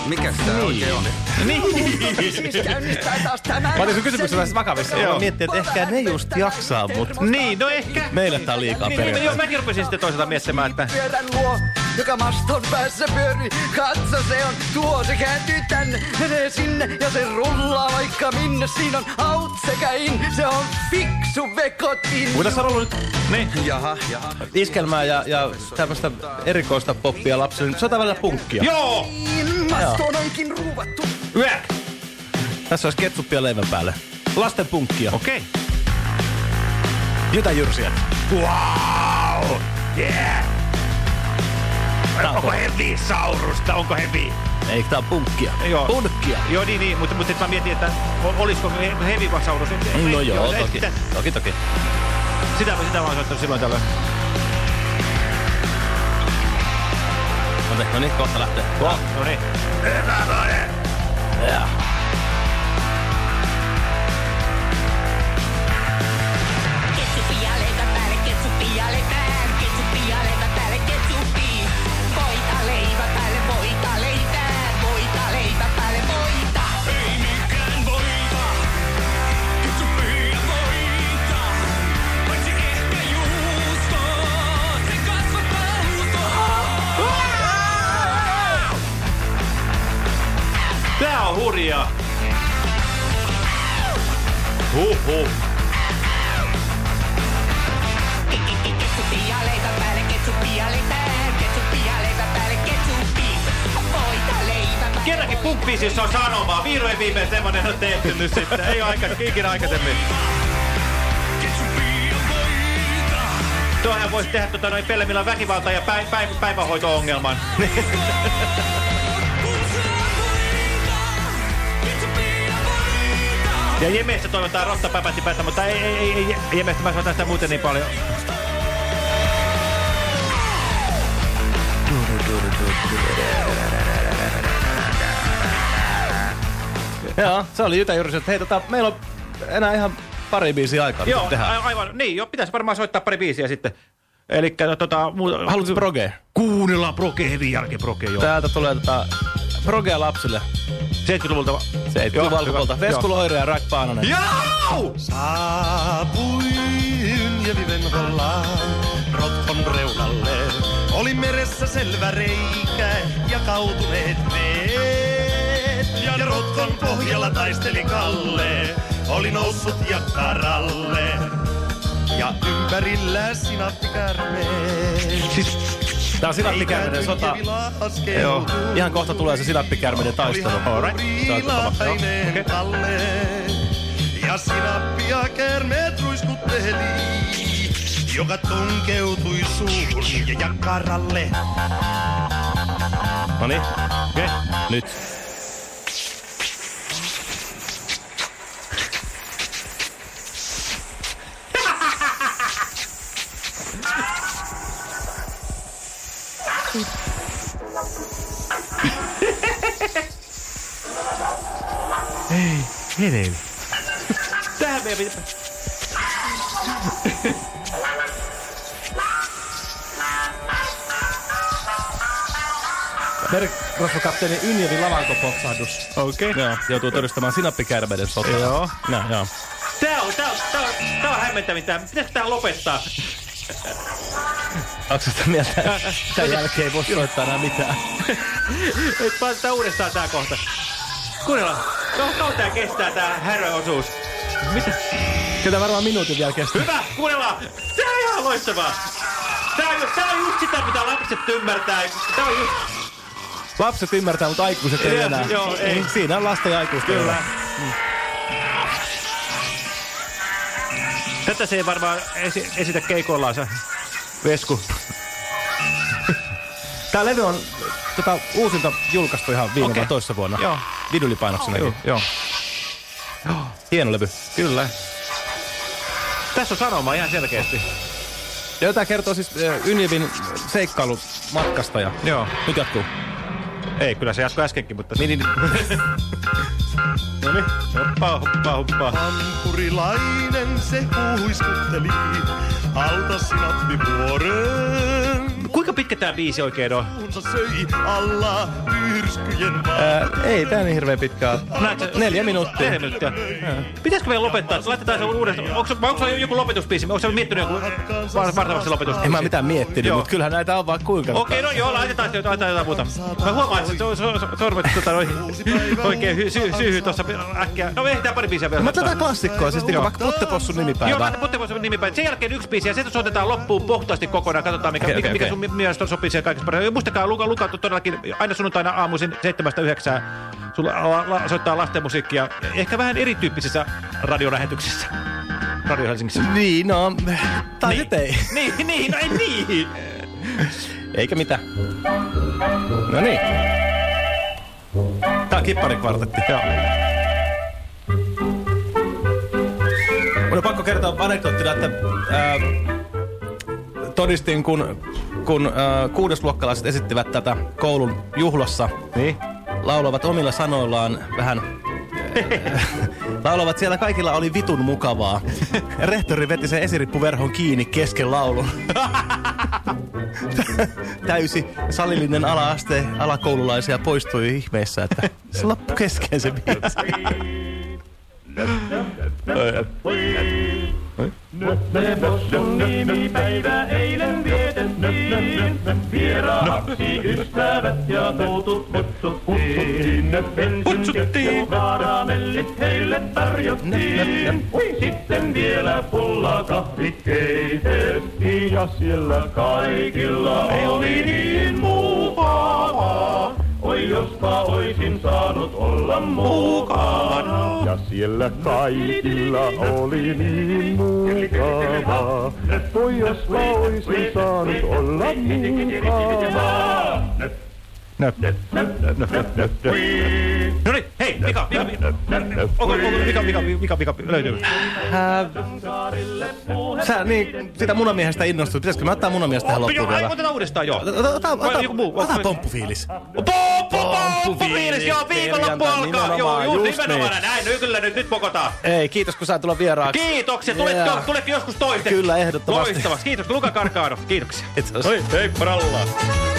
mikä sitä Niin. oikein on? Siis käynnistää taas tämän. Mä olin sun kysymyksen vähän vakavissa. Joo. Mä miettin, että ehkä ne just jaksaa, mutta Niin, no ehkä. meille tää on liikaa Niin, niin, joo, periaatteessa. mäkin rupesin sitten toisaalta miettimään, että... pyörän luo, joka maston päässä pyörii. Katso se on tuo, se kääntyy tänne, menee sinne ja se rullaa vaikka minne. Siinä on out sekä in, se on fiksu vekotin. Kun tässä on ollut nyt Niin. Jaha, jaha. iskelmää ja, ja tämmöistä erikoista poppia lapsille, on tavallaan punkkia. Joo! Mastoon onkin ruuvattu. Yäk! Tässä olisi ketsuppia leivän päälle. Lasten punkkia. Okei. Okay. Jytä jyrsiä. Wow! Yeah! On Onko kova. hevi saurusta? Onko hevi? Eikö tää on punkkia? Joo. Punkkia. Joo, niin, niin, mutta, mutta mä mietin, että olisiko he- hevi vai saurus. No joo, ei toki. Sitä, Toki, toki. sitä, sitä mä oon soittanut silloin tällöin. No niin, no niin, kohta lähtee. Wow. No niin. Ja. Ketsuppia Huhhuh. Kerrankin punkbiisi, jossa on sanomaa. Vihdoin viimein semmonen on tehty nyt sitten. Ei aika, ikinä aikaisemmin. Tuohan voisi tehdä tota noin Pellemillä väkivalta- ja päi, päi, päivähoito-ongelman. Ja Jemeessä toivotaan rottapäpätti päätä, mutta ei, ei, ei, ei Jemestä mä soitan sitä muuten niin paljon. Joo, se oli Jytä Jyrsi, että hei tota, meillä on enää ihan pari biisiä aikaa. Joo, a- aivan. Niin, jo, pitäisi varmaan soittaa pari biisiä sitten. Eli tota, muuta... Haluatko proge? Kuunnellaan proge, heavy jälkeen proge, joo. Täältä tulee tota progea lapsille. 70-luvulta. 70-luvun alkupuolta. Vesku Loiri ja Rack Paananen. Joo! Saapui Yljöviven rollaan rotkon reunalle. Oli meressä selvä reikä ja kautuneet veet. Ja rotkon pohjalla taisteli Kalle, oli noussut jakkaralle. Ja ympärillä sinappikärmeet. Tää on sinappikärmeiden sota. Joo. Ihan kohta tulee se sinappikärmeiden taistelu. Se on. Okei. Kalle. Ja sinappia kärmeet ruiskutteli, joka tunkeutui suuhun ja jakkaralle. Noniin. Okei. Nyt. Ei, hedeli. Tähän meidän pitää... Merirosvokapteeni Ynjevin lavankopopsahdus. Okei. Okay. Joo, joutuu todistamaan sinappikärmeiden sotaa. Joo. No, joo. Tää on, tää on, tää on, tää on hämmentävintä. Pitäisikö tää lopettaa? Onko sitä mieltä, että tämän jälkeen ei voi soittaa enää mitään? Nyt päätetään uudestaan tää kohta. Kuunnellaan. Kauan kauan tää kestää tää häröosuus. Mitä? Kyllä varmaan minuutin vielä kestää. Hyvä, kuunnellaan. Tää on ihan loistavaa. Tää on, tää on just sitä, mitä lapset ymmärtää. Tää on just... Lapset ymmärtää, mutta aikuiset ei Joo, enää. joo, ei. Niin, Siinä on lasten ja aikuisten. Kyllä. ero. Tätä se ei varmaan esi esitä keikoillaan se Vesku. Tää levy on tota, uusinta julkaistu ihan viime okay. toissa vuonna. Joo. Vinylipainoksenakin. Joo, joo. Hieno levy. Kyllä. Tässä on sanoma ihan selkeästi. Ja tämä kertoo siis äh, Ynjevin seikkailumatkasta ja Joo. nyt jatkuu. Ei, kyllä se jatkoi äskenkin, mutta... Niin, niin, no niin, hoppa, hoppa, hoppa. Hampurilainen se huiskutteli, alta sinappi vuoren. Kuinka pitkä tää biisi oikein on? Alla Ää, ei tää niin hirveän. Näetkö? Neljä minuuttia. Neljä minuuttia. Pitäisikö meidän lopettaa? Laitetaan se uudestaan. Onko, onko se joku lopetusbiisi? Onko se miettinyt joku var- vartavasti lopetusbiisi? En mä mitään miettinyt, Joo. mutta kyllähän näitä on vaan kuinka. Okei, no joo, laitetaan se laitetaan jotain muuta. Mä huomaan, että se on so, so, sormet tota, oikein hy, sy, syyhy tuossa äkkiä. No me ehditään pari biisiä vielä. Mä tätä klassikkoa, siis niinku Joo. vaikka Puttepossun Joo, nimipäivää. laita Puttepossun nimipäivä. Sen jälkeen yksi biisi ja se soitetaan loppuun puhtaasti kokonaan. Katsotaan, mikä, mikä, okei. sun mi- mielestä sopii siihen kaikista paremmin. Muistakaa, Luka, Luka todellakin aina sunnuntaina aamuisin 7-9 sulla la, la, soittaa lastenmusiikkia. Ehkä vähän erityyppisissä radiolähetyksissä. Radio Helsingissä. Niin, no, tai Niin. ei. Niin, niin, no ei niin. Eikä mitään. No niin. Tää on kipparikvartetti. Joo. Mun on pakko kertoa anekdoottina, että ää, todistin, kun, kun ää, kuudesluokkalaiset esittivät tätä koulun juhlassa. Niin. Laulavat omilla sanoillaan vähän... laulavat siellä kaikilla oli vitun mukavaa. Rehtori veti sen esirippuverhon kiinni kesken laulun. Täysi salillinen ala-aste alakoululaisia poistui ihmeessä, että se loppui kesken se biisi. Nöppöpossun nimipäivä eilen vietettiin. Vieraaksi ystävät ja tutut kutsuttiin. Kutsuttiin. Kaaramellit heille tarjottiin. Sitten vielä pulla kahvit keitettiin. Ja siellä kaikilla oli niin mukavaa. Oi jospa oisin saanut olla mukana. Ja siellä kaikilla oli niin mukavaa. Oi jospa oisin saanut olla mukana. Nöp. Nöp, nöp, nöp, nöp. No niin, hei, Mika, Mika, Mika. Onko, onko, Mika, Mika, Mika, Mika, löytyy? Sä niin, sitä munamiehestä innostuit. Pitäisikö mä ottaa munamiestä tähän loppuun vielä? otetaan uudestaan, joo. Ota, ota, ota, joku muu? ota pomppufiilis. Pomppufiilis, joo, viikonloppu alkaa. Joo, just just nimenomaan niin. näin. Nyt kyllä, nyt, nyt pokotaan. Ei, kiitos kun sain tulla vieraaksi. Kiitoksia, tulet, Yeah. tulet joskus toisteksi. Kyllä, ehdottomasti. Loistavasti, kiitoksia. Luka Karkaano, kiitoksia. Kiitos. Oi, hei, paralla.